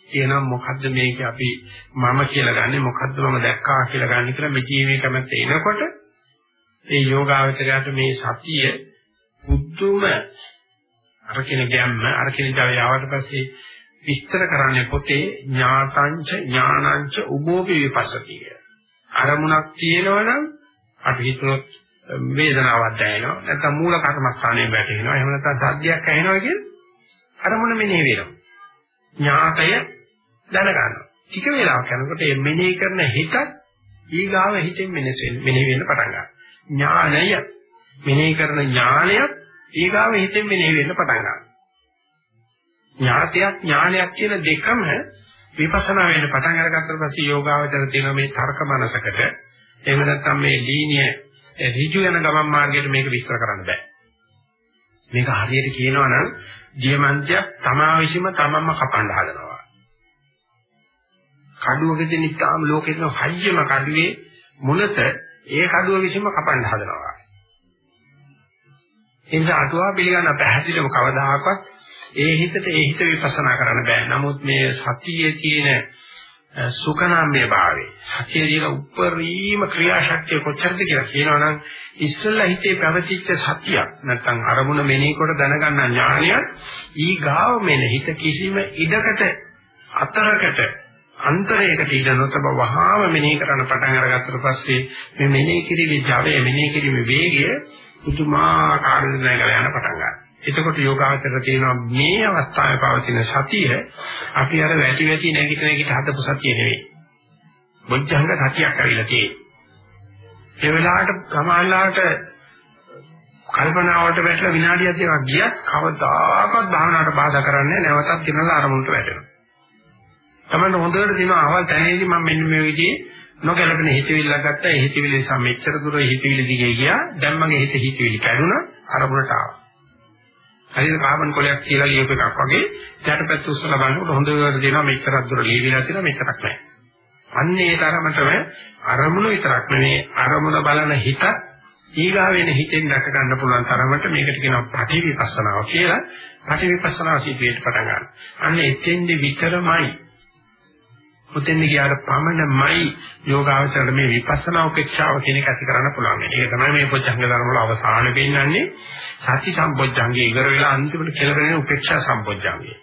කියනවා මොකද්ද මේක අපි මම කියලා ගන්නෙ මොකද්ද මම දැක්කා කියලා ගන්න කියලා මේ ජීවයේ කැමැත්ත එනකොට ඒ යෝගාවචරයට මේ සතිය බුද්ධුම අර කියන ගැම්ම අර කියන ජවය ආවට පස්සේ විස්තර කරන්නේ පොතේ ඥාතංච ඥානංච උභෝපි විපස්සති කිය. අරමුණක් තියෙනවනම් අපි හිතනොත් වේදනාවක් දැනෙනවා නැත්නම් මූල කර්මස්ථානයේ වැටෙනවා එහෙම නැත්නම් සද්දයක් ඇහෙනවා කියන අරමුණ මෙනෙහි වෙනවා. ඥාතය දැනගන්නවා. ටික වෙලාවක් යනකොට මේ මෙනෙහි කරන හිතත් ඊගාව හිතෙන් මෙනෙහි වෙන්න පටන් ගන්නවා. ඥානය මෙනෙහි කරන ඥානයත් ඊගාව හිතෙන් මෙනෙහි වෙන්න පටන් ගන්නවා. ඥාතයක් ඥානයක් කියන දෙකම විපස්සනා වෙන්න පටන් අරගත්තට පස්සේ යෝගාවචර තියෙන මේ තර්ක මනසකට එහෙම නැත්නම් මේ ලීනිය ඍජු යන ගමන් මාර්ගයට මේක විස්තර කරන්න බෑ. මේක හරියට කියනවා නම් දියමන්තියක් තමා විසින්ම තමන්ම කපන්න හදනවා. කඩුවකදී නිතාම ලෝකෙක හයියම කඩුවේ මුලත ඒ කඩුව විසින්ම කපන්න හදනවා. ඒ නිසා අටුවා පිළිගන්න පැහැදිලිවම කවදාහක්වත් ඒ හිතට ඒ හිත විපස්සනා කරන්න බෑ. නමුත් මේ සතියේ තියෙන සුඛනාම්‍ය භාවයේ සතියේ උපරිම ක්‍රියාශක්තිය කොච්චරද කියලා කියනවනම් ඉස්සෙල්ලා හිතේ පැවතිච්ච සතියක් නැත්නම් අරමුණ මෙනෙහි කොට දැනගන්න ඥානය ඊ ගාව මෙන හිත කිසිම ඉඩකට අතරකට අන්තරයකට ඉඳ නොතබ වහාම මෙනෙහි කරන්න පටන් අරගත්තට පස්සේ මේ මෙනෙහි කිරීමේ ජවය මෙනෙහි කිරීමේ වේගය පුදුමාකාර දිනයකට යන පටන් ගන්නවා. එතකොට යෝගාචර තියෙනවා මේ අවස්ථාවේ පවතින සතිය අපි අර වැටි වැටි නැගිට නැගිට හදපු සතිය නෙවෙයි. බොජ්ජංග සතියක් ඇවිල්ලා තියෙන්නේ. ඒ වෙලාවට සමානලාට කල්පනාවට වැටලා විනාඩියක් දෙකක් ගියත් කවදාකවත් භාවනාවට බාධා කරන්නේ නැවතත් දිනලා අරමුණට වැටෙනවා. තමයි හොඳට දිනවා අවල් තැනේදී මම මෙන්න මේ විදිහේ නොගැලපෙන හිතවිල්ලක් ගත්තා. ඒ හිතවිලි නිසා මෙච්චර දුර හිතවිලි දිගේ ගියා. දැන් මගේ හිත හිතවිලි කැඩුනා අරමුණට ආවා. හරියට කාබන් කොලයක් කියලා ලියපු එකක් වගේ යටපැත්ත උස්සලා බලනකොට හොඳට දෙනවා මෙච්චරක් දුර ලියවිලා තියෙනවා මෙච්චරක් නැහැ. අන්න ඒ තරමටම අරමුණ විතරක් නෙවෙයි අරමුණ බලන හිත ඊගා වෙන හිතෙන් දැක ගන්න පුළුවන් තරමට මේකට කියනවා පටිවිපස්සනාව කියලා. පටිවිපස්සනාව සිද්ධියට පටන් ගන්නවා. අන්න එතෙන්දි විතරමයි මුතෙන් ගියාට පමණමයි යෝගාවචරණ මේ විපස්සනා උපේක්ෂාව කියන එක ඇති කරන්න පුළුවන්. ඒක තමයි මේ පොච්චංග ධර්ම වල අවසාන වෙන්නන්නේ සති සම්පොච්චංගේ ඉවර වෙලා අන්තිමට කෙලවෙන උපේක්ෂා සම්පොච්චංගේ.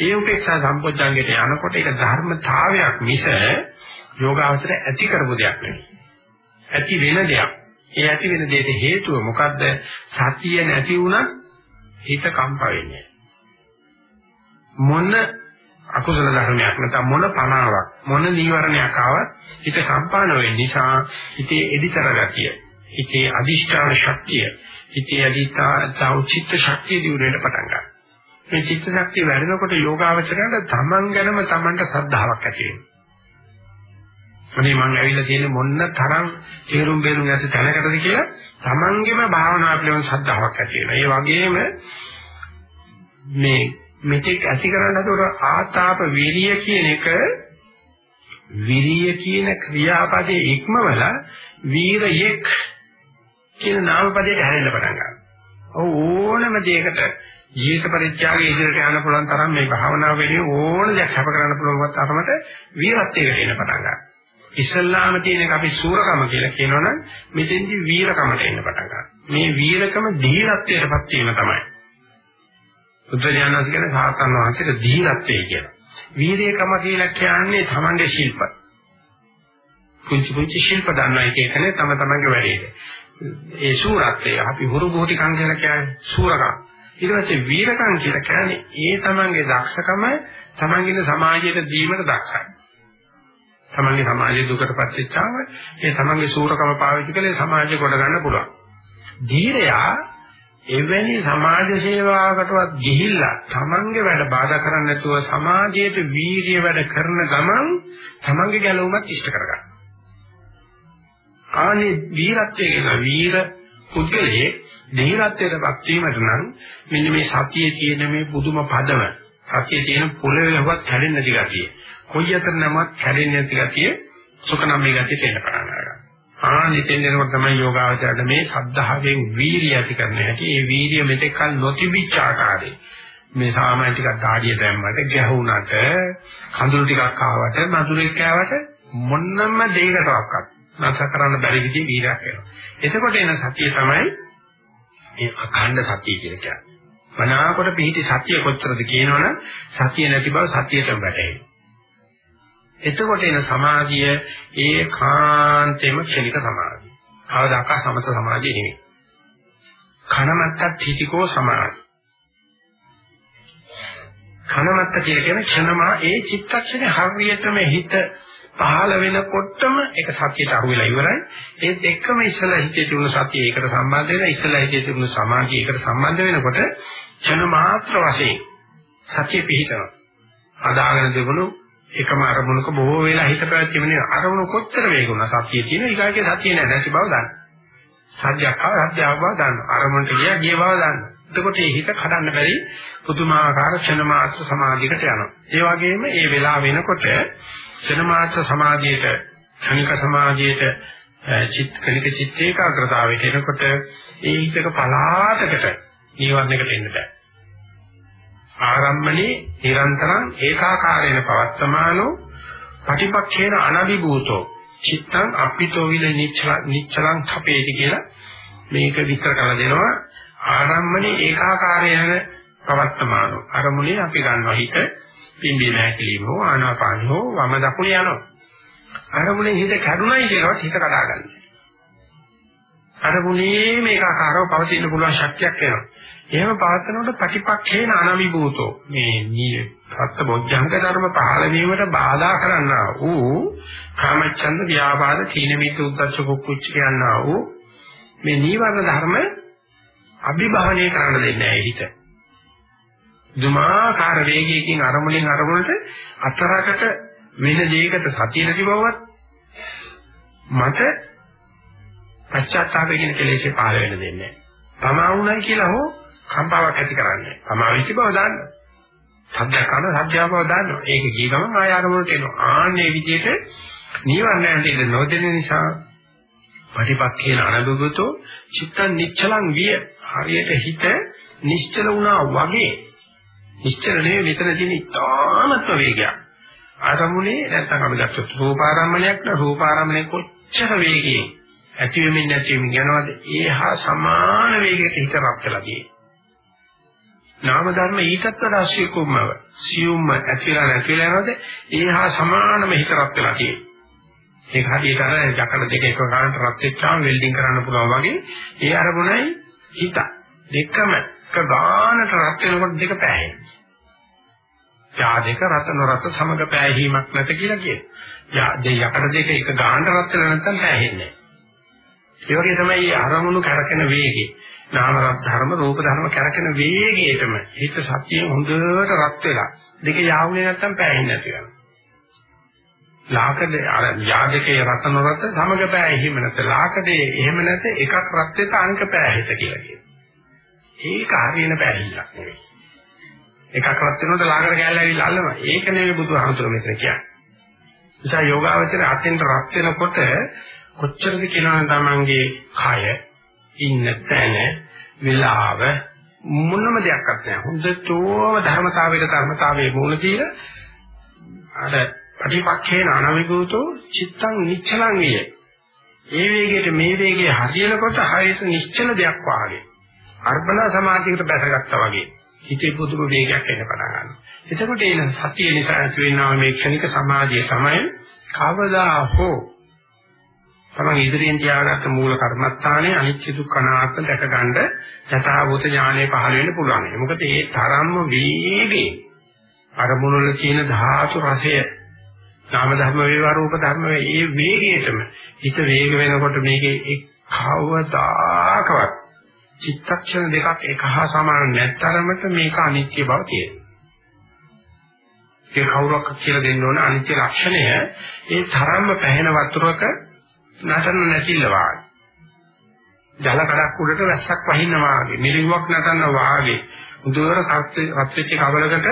ඒ උපේක්ෂා සම්පොච්චංගයට යනකොට ඒක ධර්මතාවයක් මිස යෝගාවචර ඇති කරපු දෙයක් නෙවෙයි. ඇති වෙන දෙයක්. ඒ ඇති වෙන දෙයට හේතුව මොකද්ද? සතිය නැති වුණත් හිත කම්ප වෙන්නේ. මොන අකුසල ධර්මයක් නැත්නම් මොන පනාවක් මොන නීවරණයක් ආවත් හිත සම්පාන වෙන්න නිසා හිතේ එදිතර ගතිය හිතේ අදිෂ්ඨාන ශක්තිය හිතේ අදිතා චිත්ත ශක්තිය දියුණුවට පටන් ගන්නවා. මේ චිත්ත ශක්තිය වැඩෙනකොට යෝගාවචරයට තමන් ගැනම තමන්ට ශ්‍රද්ධාවක් ඇති වෙනවා. අනේ මම ඇවිල්ලා තියෙන්නේ මොන්න තරම් තේරුම් බේරුම් නැති තැනකටද කියලා තමන්ගේම භාවනා පිළිවෙල ශ්‍රද්ධාවක් ඇති වෙනවා. ඒ වගේම මේ මෙතෙක් ඇති කරන්න හදන ආතාප විරිය කියන එක විරිය කියන ක්‍රියාපදයේ ඉක්මවල වීරයෙක් කියන නාමපදයට හැරෙන්න පටන් ගන්නවා. ඕනම දෙයකට ජීවිත පරිත්‍යාගයේ ඉදිරියට යන්න පුළුවන් තරම් මේ භාවනාව වෙන්නේ ඕන දෙයක් හැප කරන්න පුළුවන් තරමට වීරත්වයකට එන්න පටන් ගන්නවා. ඉස්ලාම තියෙන එක අපි සූරකම කියලා කියනවනම් මෙතෙන්දි වීරකමට එන්න පටන් ගන්නවා. මේ වීරකම ධීරත්වයටපත් වීම තමයි. බුද්ධ කියන සාතන් වහන්සේට දීනත්වයේ කියලා. වීරයකම කියලා කියන්නේ තමන්ගේ ශිල්ප. කුංචි කුංචි ශිල්ප දන්නා එක එකනේ තම තමන්ගේ වැඩේට. ඒ සූරත්වය අපි හුරු බොහෝටිකම් කියලා කියන්නේ සූරකම්. ඊට පස්සේ වීරකම් කියලා කියන්නේ ඒ තමන්ගේ දක්ෂකම තමන්ගේ සමාජයට දීමට දක්ෂයි. තමන්ගේ සමාජයේ දුකටපත් වෙච්චාම ඒ තමන්ගේ සූරකම පාවිච්චි කළේ සමාජය කොට ගන්න පුළුවන්. ධීරයා එවැනි සමාජ සේවාවකටවත් ගිහිල්ලා තමන්ගේ වැඩ බාධා කරන්නේ නැතුව සමාජයට වීර්ය වැඩ කරන ගමන් තමන්ගේ ගැලවුමත් ඉෂ්ට කරගන්න. ආනේ වීරත්වයේ කියන වීර පුද්ගලයේ ධීරත්වයටපත් වීමට නම් මෙන්න මේ සතියේ තියෙන මේ පුදුම පදම සතියේ තියෙන පොළවේවත් කැඩෙන්නේ නැති ගතිය. කොයි අතර නමත් කැඩෙන්නේ නැති ගතිය සුඛනම් මේ ගතිය තේන්න පටන් ගන්නවා. ආනිතෙන් එනකොට තමයි යෝගාවචරයට මේ සද්ධාවෙන් වීරිය ඇති කරන්න හැටි. ඒ වීරිය මෙතෙක් කල නොතිබිච්ච ආකාරයේ මේ සාමාන්‍ය ටිකක් ධාඩිය දැම්මට ගැහුණට කඳුළු ටිකක් ආවට මధుරෙක් කෑවට මොන්නම දෙයකටවත් නැස කරන්න බැරි විදිහේ වීරයක් වෙනවා. එතකොට එන සතිය තමයි මේ අඛණ්ඩ සතිය කියලා කියන්නේ. මනාකොට පිහිටි සතිය කොච්චරද කියනවනම් සතිය නැති බව සතියටම වැටහෙනවා. එතකොට එන සමාධිය ඒකාන්තෙම ක්ෂණික සමාධිය. කවදාකවත් සමත සමාධිය නෙමෙයි. කනමත්ත තිතිකෝ සමාධි. කනමත්ත කියන ක්ෂණමා ඒ චිත්තක්ෂණේ හරියටම හිත පහළ වෙනකොටම ඒක සතියට අහු වෙලා ඉවරයි. ඒත් එක්කම ඉස්සලා හිතේ තිබුණු සතිය ඒකට සම්බන්ධ වෙලා ඉස්සලා හිතේ තිබුණු සමාධිය ඒකට සම්බන්ධ වෙනකොට ක්ෂණ මාත්‍ර වශයෙන් සතිය පිහිටනවා. අදාගෙන තිබුණු එකම අරමුණක බොහෝ වෙලා හිත පැවැත්ීම නේ අරමුණ කොච්චර වේගුණා සතිය තියෙන ඊගාගේ සතිය නැහැ නැති බව දන්න. සත්‍යයක් ආව සත්‍යව බව දන්න. අරමුණට ගියා ගිය බව දන්න. එතකොට මේ හිත කඩන්න බැරි පුදුමාකාර ක්ෂණ මාත්‍ර සමාධියකට යනවා. ඒ වගේම මේ වෙලාව වෙනකොට ක්ෂණ මාත්‍ර සමාධියට ක්ෂණික සමාධියට චිත්ත කලික චිත්ත ඒකාග්‍රතාවයට එනකොට ඒ හිතක පලාතකට නිවන්නකට එන්න බෑ. ආරම්මනේ නිරන්තරං ඒකාකාරේන පවත්තමානෝ පටිපක්ඛේන අනවිභූතෝ චිත්තං අපිතෝ විල නිච්චලං කපේති කියලා මේක විස්තර කරලා දෙනවා. ආරම්මනේ ඒකාකාරේන පවත්තමානෝ. අරමුණේ අපි ගන්නවා හිත පිම්බි නැතිලිම හෝ ආනාපාන හෝ වම දකුණ යනවා. අරමුණේ හිත කැඩුනයි කියනවත් හිත කඩාගන්න. අරමුණේ මේකාකාරව පවතින්න පුළුවන් ශක්තියක් එනවා එහෙම පවත්නකොට ප්‍රතිපක්ෂේන අනවිභූතෝ මේ සත්‍ය බොජ්ජංග ධර්ම පහළ වීමට බාධා කරන්නා වූ කාමච්ඡන්ද ව්‍යාපාද තීන මිද්ද උද්දච්ච කුක්කුච්ච කියනා වූ මේ නීවරණ ධර්ම අභිභවනය කරන්න දෙන්නේ නැහැ හිත. දුමාකාර වේගයකින් අරමුණෙන් අරමුණට අතරකට වෙන දෙයකට සතිය නැති බවවත් මට පශ්චාත්තාපය කියන කෙලෙසේ පහළ වෙන්න දෙන්නේ නැහැ. තමා වුණයි කියලා හෝ කම්පාවක් ඇති කරන්නේ. තමා විසි බව දාන්න. සත්‍ය කන සත්‍ය බව දාන්න. ඒක ගිය ගමන් ආය අරමුණට එනවා. ආන්නේ විදිහට නීවරණයන්ට ඉඳ නොදෙන නිසා ප්‍රතිපක්ඛේන අනබුගතෝ චිත්තං නිච්චලං විය. හරියට හිත නිශ්චල වුණා වගේ නිශ්චල නෙවෙයි මෙතන තියෙන ඉතාමත්ම වේගයක්. ආරමුණේ නැත්නම් අපි ගත්තොත් රූපාරම්මණයක් න රූපාරම්මණය කොච්චර වේගයෙන් ඇති වෙමින් නැති වෙමින් යනවාද ඒහා සමාන වේගයකට හිත රත් වෙලා තියෙනවා. නාම ධර්ම ඊටත් වඩා සියුම්ව සියුම්ම ඇතිලා නැතිලා යනවාද ඒහා සමානම හිත රත් වෙලා තියෙනවා. ඒක හරියට අර ජකඩ දෙක එක ගන්නට රත් වෙච්චාම වෙල්ඩින් කරන්න පුළුවන් වගේ ඒ අරමුණයි හිත දෙකම එක ගානට රත් වෙනකොට දෙක පෑහෙනවා. යා දෙක රත නොරත සමග පෑහීමක් නැත කියලා කියනවා. යා දෙය යකඩ දෙක එක ගානට රත් වෙලා නැත්නම් පෑහෙන්නේ නැහැ. ඒ වගේ තමයි අරමුණු කරකෙන වේගය. නාම ධර්ම රූප ධර්ම කරකෙන වේගයටම හිත සතියෙන් හොඳට රත් වෙලා දෙක යාවුනේ නැත්නම් පෑහෙන්නේ නැති වෙනවා. ලාකඩ අර යාදකේ රත නොරත සමග පෑහීම නැත. ලාකඩේ එහෙම නැත එකක් රත් වෙත අංක පෑහෙත කියලා කියනවා. ඒක හරියන පැහැදිලියක් නෙවෙයි. එකක් රත් වෙනකොට ලාගර කැල්ල ඇවිල්ලා අල්ලනවා. ඒක නෙවෙයි බුදුහාමුදුරුවෝ මෙතන කියන්නේ. නිසා යෝගාවචර අතෙන්ට රත් වෙනකොට කොච්චරද කියනවනම් තමන්ගේ කය ඉන්න තැන විලාව මොනම දෙයක්වත් නැහැ. හොඳටම ධර්මතාවයට ධර්මතාවයේ මූල දීලා අර ප්‍රතිපක්ෂේන අනවිගූතෝ චිත්තං නිච්චලං විය. ඒ වේගයට මේ වේගය හරියනකොට හරියට නිශ්චල දෙයක් වාගේ. අර්පණ සමාධියකට බැසගත්තා වගේ හිතේ පුදුම වේගයක් එන්න පටන් ගන්නවා. එතකොට එන සතිය නිසා ඇති වෙනා මේ ක්ෂණික සමාධිය තමයි කවදා හෝ තමන් ඉදිරියෙන් තියාගත්ත මූල කර්මස්ථානයේ අනිත්‍ය දුක්ඛ අනාත්ම දැක ගන්න යථාභූත ඥානය පහළ වෙන්න පුළුවන්. මොකද ඒ තරම්ම වේගේ අරමුණු වල තියෙන ධාතු රසය නාම ධර්ම වේවා රූප ධර්ම වේ ඒ වේගයටම හිත වේග වෙනකොට මේකේ එක් කවදාකවත් චිත්තක්ෂණ දෙකක් එක හා සමාන නැත්තරමට මේක අනිත්‍ය බව තියෙනවා. ඒ කවුරක් කියලා දෙන්න ඕන අනිත්‍ය ලක්ෂණය ඒ තරම්ම පැහැෙන වතුරක නටන නැතිල වාගේ. ජල කඩක් උඩට වැස්සක් වහින්න වාගේ, මිලිඟුවක් නටන වාගේ. උදේවර රත් වෙච්ච කබලකට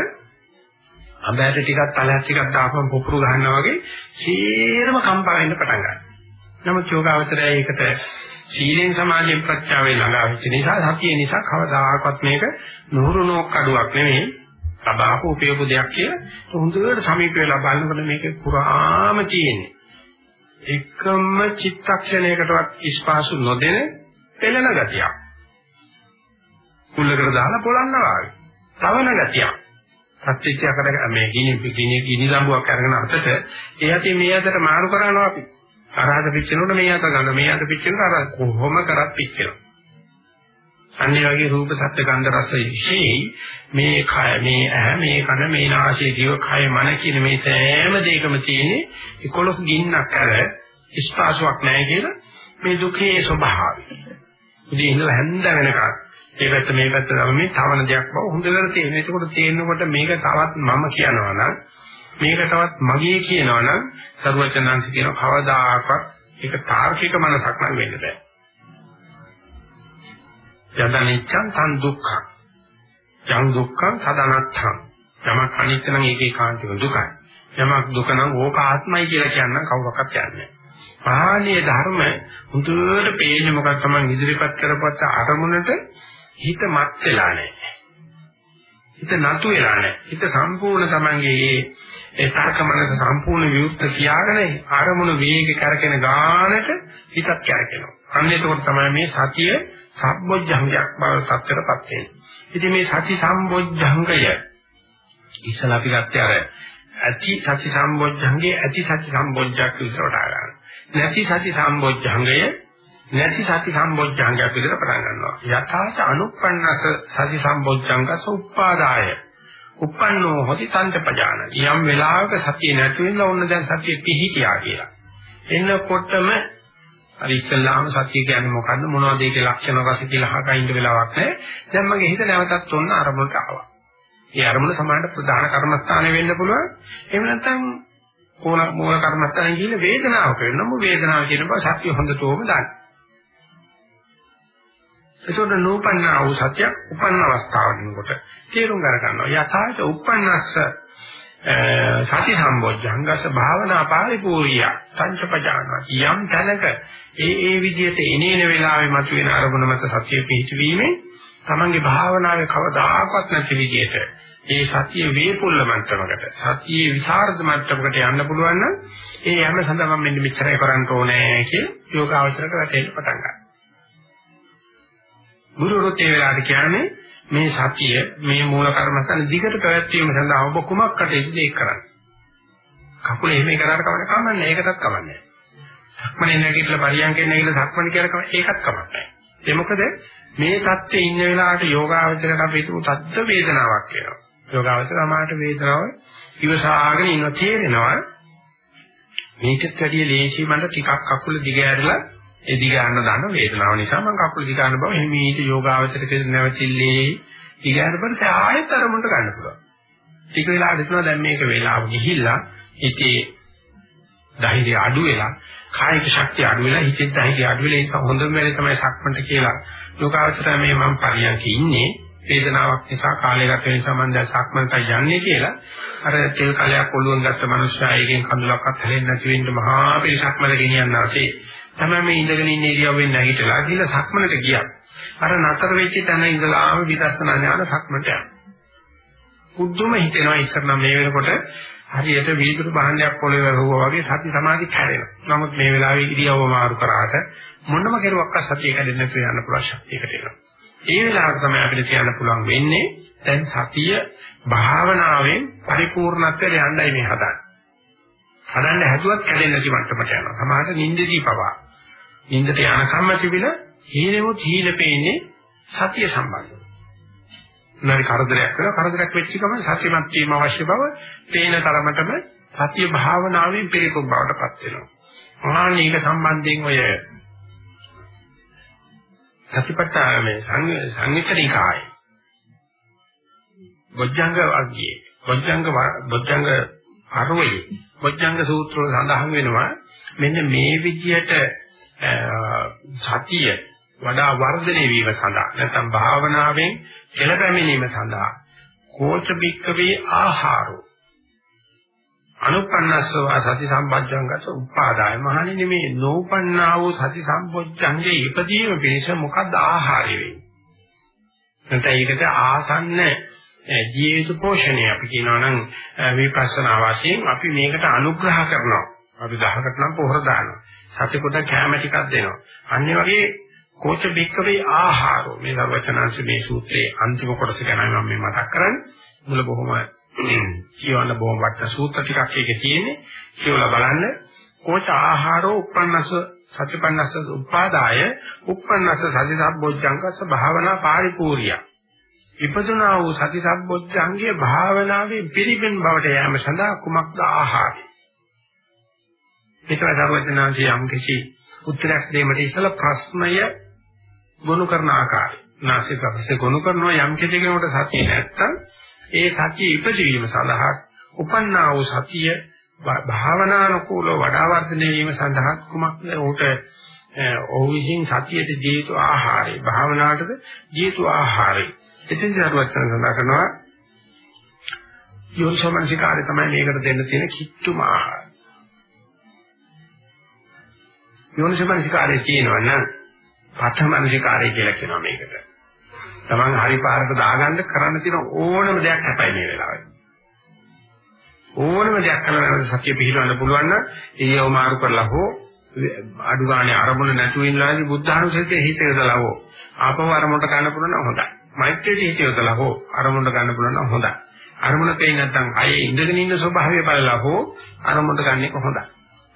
අඹයට ටිකක් තලයක් ටිකක් දාපම පොපුරු ගන්නවා වගේ සීරම කම්පා වෙන්න පටන් ගන්නවා. නමුත් යෝගාවචරය ඒකට සීලෙන් සමාධියෙන් ප්‍රත්‍යාවෙන් ළඟා වෙච්ච නිසා සතිය නිසා කවදාකවත් මේක නුහුරුණෝක් අඩුවක් නෙමෙයි ලබාපු උපයපු දෙයක් කියලා හොඳට සමීප වෙලා බලනකොට මේක පුරාම තියෙන්නේ එකම චිත්තක්ෂණයකටවත් ස්පාසු නොදෙන පෙළෙන ගතියක්. කුල්ලකට දාලා පොළන්නවා වගේ. තවන ගතියක්. සත්‍යච්ඡයකට මේ ගිනි ගිනි ගිනි ලම්බුවක් අරගෙන අතට ඒ යටි මේ අතට මාරු කරනවා අපි. අරහත පිච්චෙනකොට මේ අත ගන්න මේ අත පිච්චෙනකොට අර කොහොම කරත් පිච්චෙනවා. අන්නේ වගේ රූප සත්‍ය ගන්ධ රස විශේෂයි මේ කය මේ ඇහැ මේ කන මේ නාසය දිව කය මන කියන මේ සෑම දෙයකම තියෙන්නේ 11 ගින්නක් අර ස්පාසාවක් නැහැ කියලා මේ දුකේ ස්වභාවය. ඉතින් ඉඳලා හැන්ද වෙනකන් ඒ පැත්ත මේ පැත්ත තමයි තවන දෙයක් බව හොඳට තේරෙනවා. ඒකකොට තේරෙනකොට මේක තවත් මම කියනවා නම් මේක තවත් මගේ කියනවා නම් සර්වචනංශ කියන කවදාකවත් ඒක තාර්කික මනසක් නම් වෙන්න බෑ. යදනිච්ඡං තන් දුක්ඛං. යං දුක්ඛං සදනත්තං. යමක් අනිත්‍ය නම් ඒකේ කාන්තික දුකයි. යමක් දුක නම් ඕක ආත්මයි කියලා කියන්න කවුරක්වත් කියන්නේ ආනේ ධර්ම හුදුවට පේන්නේ මොකක්ද තමයි ඉදිරිපත් කරපුවත් අරමුණට හිත මත් වෙලා නැහැ. හිත නතු වෙලා නැහැ. හිත සම්පූර්ණ තමන්ගේ ඒ තර්ක මනස සම්පූර්ණ විවුර්ත කියාගෙන ආරමුණු වේග කරගෙන ගානට හිතත් කරකිනවා. අන්න එතකොට තමයි මේ සතිය සම්බොජ්ජංගයක් බව සත්‍යයටපත් වෙන්නේ. ඉතින් මේ සති සම්බොජ්ජංගය ඉස්සලා අපි ගත්තේ අර ඇති සති සම්බොජ්ජංගේ ඇති සති සම්බොජ්ජක් විතරට ආගන්න. නැති සති සම්බොජ්ජංගය නැති සති සම්බොජ්ජංගයක් විතර පටන් ගන්නවා. යථාච අනුප්පන්නස සති සම්බොජ්ජංගස උප්පාදාය උපන්නෝ හොති තන්ත පජාන. යම් වෙලාවක සතිය නැති වෙනවා ඕන දැන් සතිය පිහිටියා කියලා. එන්නකොටම අර ඉස්සල්ලාම සත්‍ය කියන්නේ මොකද්ද මොනවද ඒකේ ලක්ෂණ රස කියලා අහක ඉන්න වෙලාවක් නැහැ. දැන් මගේ හිත නැවතත් ඔන්න අරමුණට ආවා. ඒ අරමුණ සමානට ප්‍රධාන කර්මස්ථානය වෙන්න පුළුවන්. එහෙම නැත්නම් ඕන මූල කර්මස්ථානය කියන වේදනාවක වෙනම වේදනාව කියන බව සත්‍ය හොඳටම දාන්න. ඒසොට නූපන්න වූ සත්‍ය උපන්න අවස්ථාවකින්කොට තේරුම් ගන්නවා. යථාච උපන්නස්ස සති සම්බොජ්ජංගස භාවනා පාරිපූර්ය සංචපජාන යම් තැනක ඒ ඒ විදිහට එනේන වෙලාවෙ මතුවෙන අරමුණ මත සතිය පිහිටවීමෙන් තමන්ගේ භාවනාවේ කවදාකවත් නැති විදිහට ඒ සතිය වේපුල්ල මට්ටමකට සතියේ විසරද මට්ටමකට යන්න පුළුවන් නම් ඒ හැම සඳහා මම මෙන්න මෙච්චරයි කරන්න ඕනේ කිය යෝගාවචරක වැටෙන්න පටන් ගන්නවා. ගුරුවරුත් ඒ වෙලාවට කියන්නේ මේ සතිය මේ මූල කර්මස්ථාන දිගට පැවැත්වීම සඳහා ඔබ කුමක් කටයුතුද ඒක කරන්නේ. කකුල එහෙම කරාට කවන්න කමන්නේ ඒකටත් කමන්නේ. සක්මනේ නැගිටලා පරියන්කෙන් නැගිටලා සක්මන් කියලා කම ඒකත් කමන්නේ. ඒ මොකද මේ தත්ත්වයේ ඉන්න වෙලාවට යෝගාවචරයට අපි හිතමු තද්ද වේදනාවක් එනවා. යෝගාවචර අමාට වේදනාව ඉවසාගෙන ඉන්න තේරෙනවා. මේකත් වැඩිය ලේසි මට ටිකක් කකුල දිග ඇරලා ඒ දිග යන්න දාන වේදනාව නිසා මම කකුල දිග යන බව හිමීට යෝගාවචරයට නැවතිල්ලේ දිග යන පස්සේ ආයෙත් අරමුණට ගන්න පුළුවන්. ටික වෙලා දෙතුනා දැන් මේක වේලාව ගිහිල්ලා හිතේ ධෛර්යය අඩු වෙලා කායික ශක්තිය අඩු වෙලා හිතේ ධෛර්යය අඩු වෙලා ඒක හොඳම වෙලේ තමයි සක්මන්ට කියලා යෝගාවචරය මේ මම පරියන්ක ඉන්නේ වේදනාවක් නිසා කාලය ගත වෙන නිසා මම දැන් සක්මන්ට යන්නේ කියලා අර තෙල් කලයක් ඔළුවෙන් ගත්ත මනුස්සයා එකෙන් කඳුලක්වත් හැලෙන්නේ නැති වෙන්න මහා පිළිසක්මල ගෙනියන්නාසේ තමයි මේ ඉඳගෙන ඉන්න ඉරියව්වෙන් නැගිටලා ගිහලා සක්මනට ගියා. අර නතර වෙච්ච තැන ඉඳලාම විදර්ශනා ඥාන සක්මනට යනවා. පුදුම හිතෙනවා ඉස්සර නම් මේ වෙනකොට හරියට වීදුරු භාණ්ඩයක් පොළවේ වැහුවා වගේ සති සමාධි කැඩෙනවා. නමුත් මේ වෙලාවේ ඉරියව්ව මාරු කරාට මොනම කෙරුවක්වත් සතිය කැඩෙන්නේ නැතුව යන්න පුළුවන් ශක්තියකට එනවා. ඒ වෙලාවට තමයි අපිට කියන්න පුළුවන් වෙන්නේ දැන් සතිය භාවනාවෙන් පරිපූර්ණත්වයට යන්නයි මේ හදන්නේ. හදන්න හැදුවත් කැඩෙන්නේ නැති මට්ටමට යනවා. සමහරට නිින්දදී පවා. නිින්දට යනකම්ම තිබිලා හීනෙමුත් හීන පේන්නේ සතිය සම්බන්ධව. නැරි කරදරයක් කරලා කරදරයක් වෙච්ච ගමන් සතියමත් වීම අවශ්‍ය බව පේන තරමටම සතිය භාවනාවෙන් පිළිකුම් බවටපත් වෙනවා. ආනීක සම්බන්ධයෙන් ඔය සතිපට්ඨානයේ සංවිතනිකාය. බොජ්ජංග වර්ගයේ බොජ්ජංග බොජ්ජංග අරවලේ බොජ්ජංග සූත්‍ර වල සඳහන් වෙනවා මෙන්න මේ විදියට සතිය වඩා වර්ධනය වීම සඳහා නැත්නම් භාවනාවෙන් කෙලපැමිණීම සඳහා කෝච බික්කවේ ආහාරෝ. අනුපන්නස්සව සති සම්පජ්ජංගත උපාදාය. මහණෙනි මේ නෝපන්නා වූ සති සම්පොච්චංගේ ඉපදීම පිණිස මොකද්ද ආහාරය වෙන්නේ? නැත්නම් ඒකට ආසන්න ජීවිත පෝෂණය අපි කියනවා නම් විපස්සනා වශයෙන් අපි මේකට අනුග්‍රහ කරනවා. අපි දහකට නම් පොහොර දානවා. සතිකොට කැම ටිකක් දෙනවා. අන්නේ වගේ කෝච බික්කවේ ආහාරෝ. මේ සර්වචනංශ මේ සූත්‍රයේ අන්තිම කොටස ගැන මම මේ මතක් කරන්නේ. මුල බොහොම කියවන්න බොහොම වටන සූත්‍ර ටිකක් ඒකේ තියෙන්නේ. කියවලා බලන්න. කෝච ආහාරෝ uppannස සතිපන්නස උපාදාය uppannස සති සම්බොජ්ජංගස භාවනා පාරිපූර්ය ඉපදුනා වූ සති සම්බොජ්ජංගයේ භාවනාවේ පිළිබෙන් බවට යෑම සඳහා කුමක්ද ආහාරය? ඒකයි සර්වඥාන්සේ යම් කිසි උත්තරයක් දෙීමට ඉස්සලා ප්‍රශ්නය ගොනු කරන ආකාරය. නාසික ප්‍රශ්නේ ගොනු කරනවා යම් කිසි කෙනෙකුට සතිය නැත්තම් ඒ සතිය ඉපදවීම සඳහා උපන්නා වූ සතිය භාවනානුකූල වඩා වර්ධනය වීම සඳහා කුමක්ද උට ඔහු විසින් සතියට දී යුතු ආහාරය භාවනාවටද දී යුතු ආහාරය එතෙන් දරුවත් සඳහන් කරනවා යෝනිසෝමනසිකාරය තමයි මේකට දෙන්න තියෙන කිට්ටුම ආහාරය යෝනිසමනසිකාරයේ තියෙනවා නම් පඨමනසිකාරය කියලා කියනවා මේකට. තමන් හරි පාරට දාගන්න කරන්න තියෙන ඕනම දෙයක් හැපයි මේ වෙලාවේ. ඕනම දෙයක් කරලා සත්‍ය පිළිබඳ පුළුවන් නම් ඒව මාරු කරලා හෝ අඩු ගානේ අරමුණ නැතුව ඉන්නලාදී බුද්ධානුසතිය හිත යොදලා හෝ ආපව අරමුණට ගන්න පුළුවන් නම් හොඳයි. මෛත්‍රියට හිත යොදලා හෝ අරමුණට ගන්න පුළුවන් නම් හොඳයි. අරමුණ පේන්නේ නැත්නම් අයේ ඉඳගෙන ඉන්න ස්වභාවය බලලා හෝ අරමුණට ගන්න එක හොඳයි.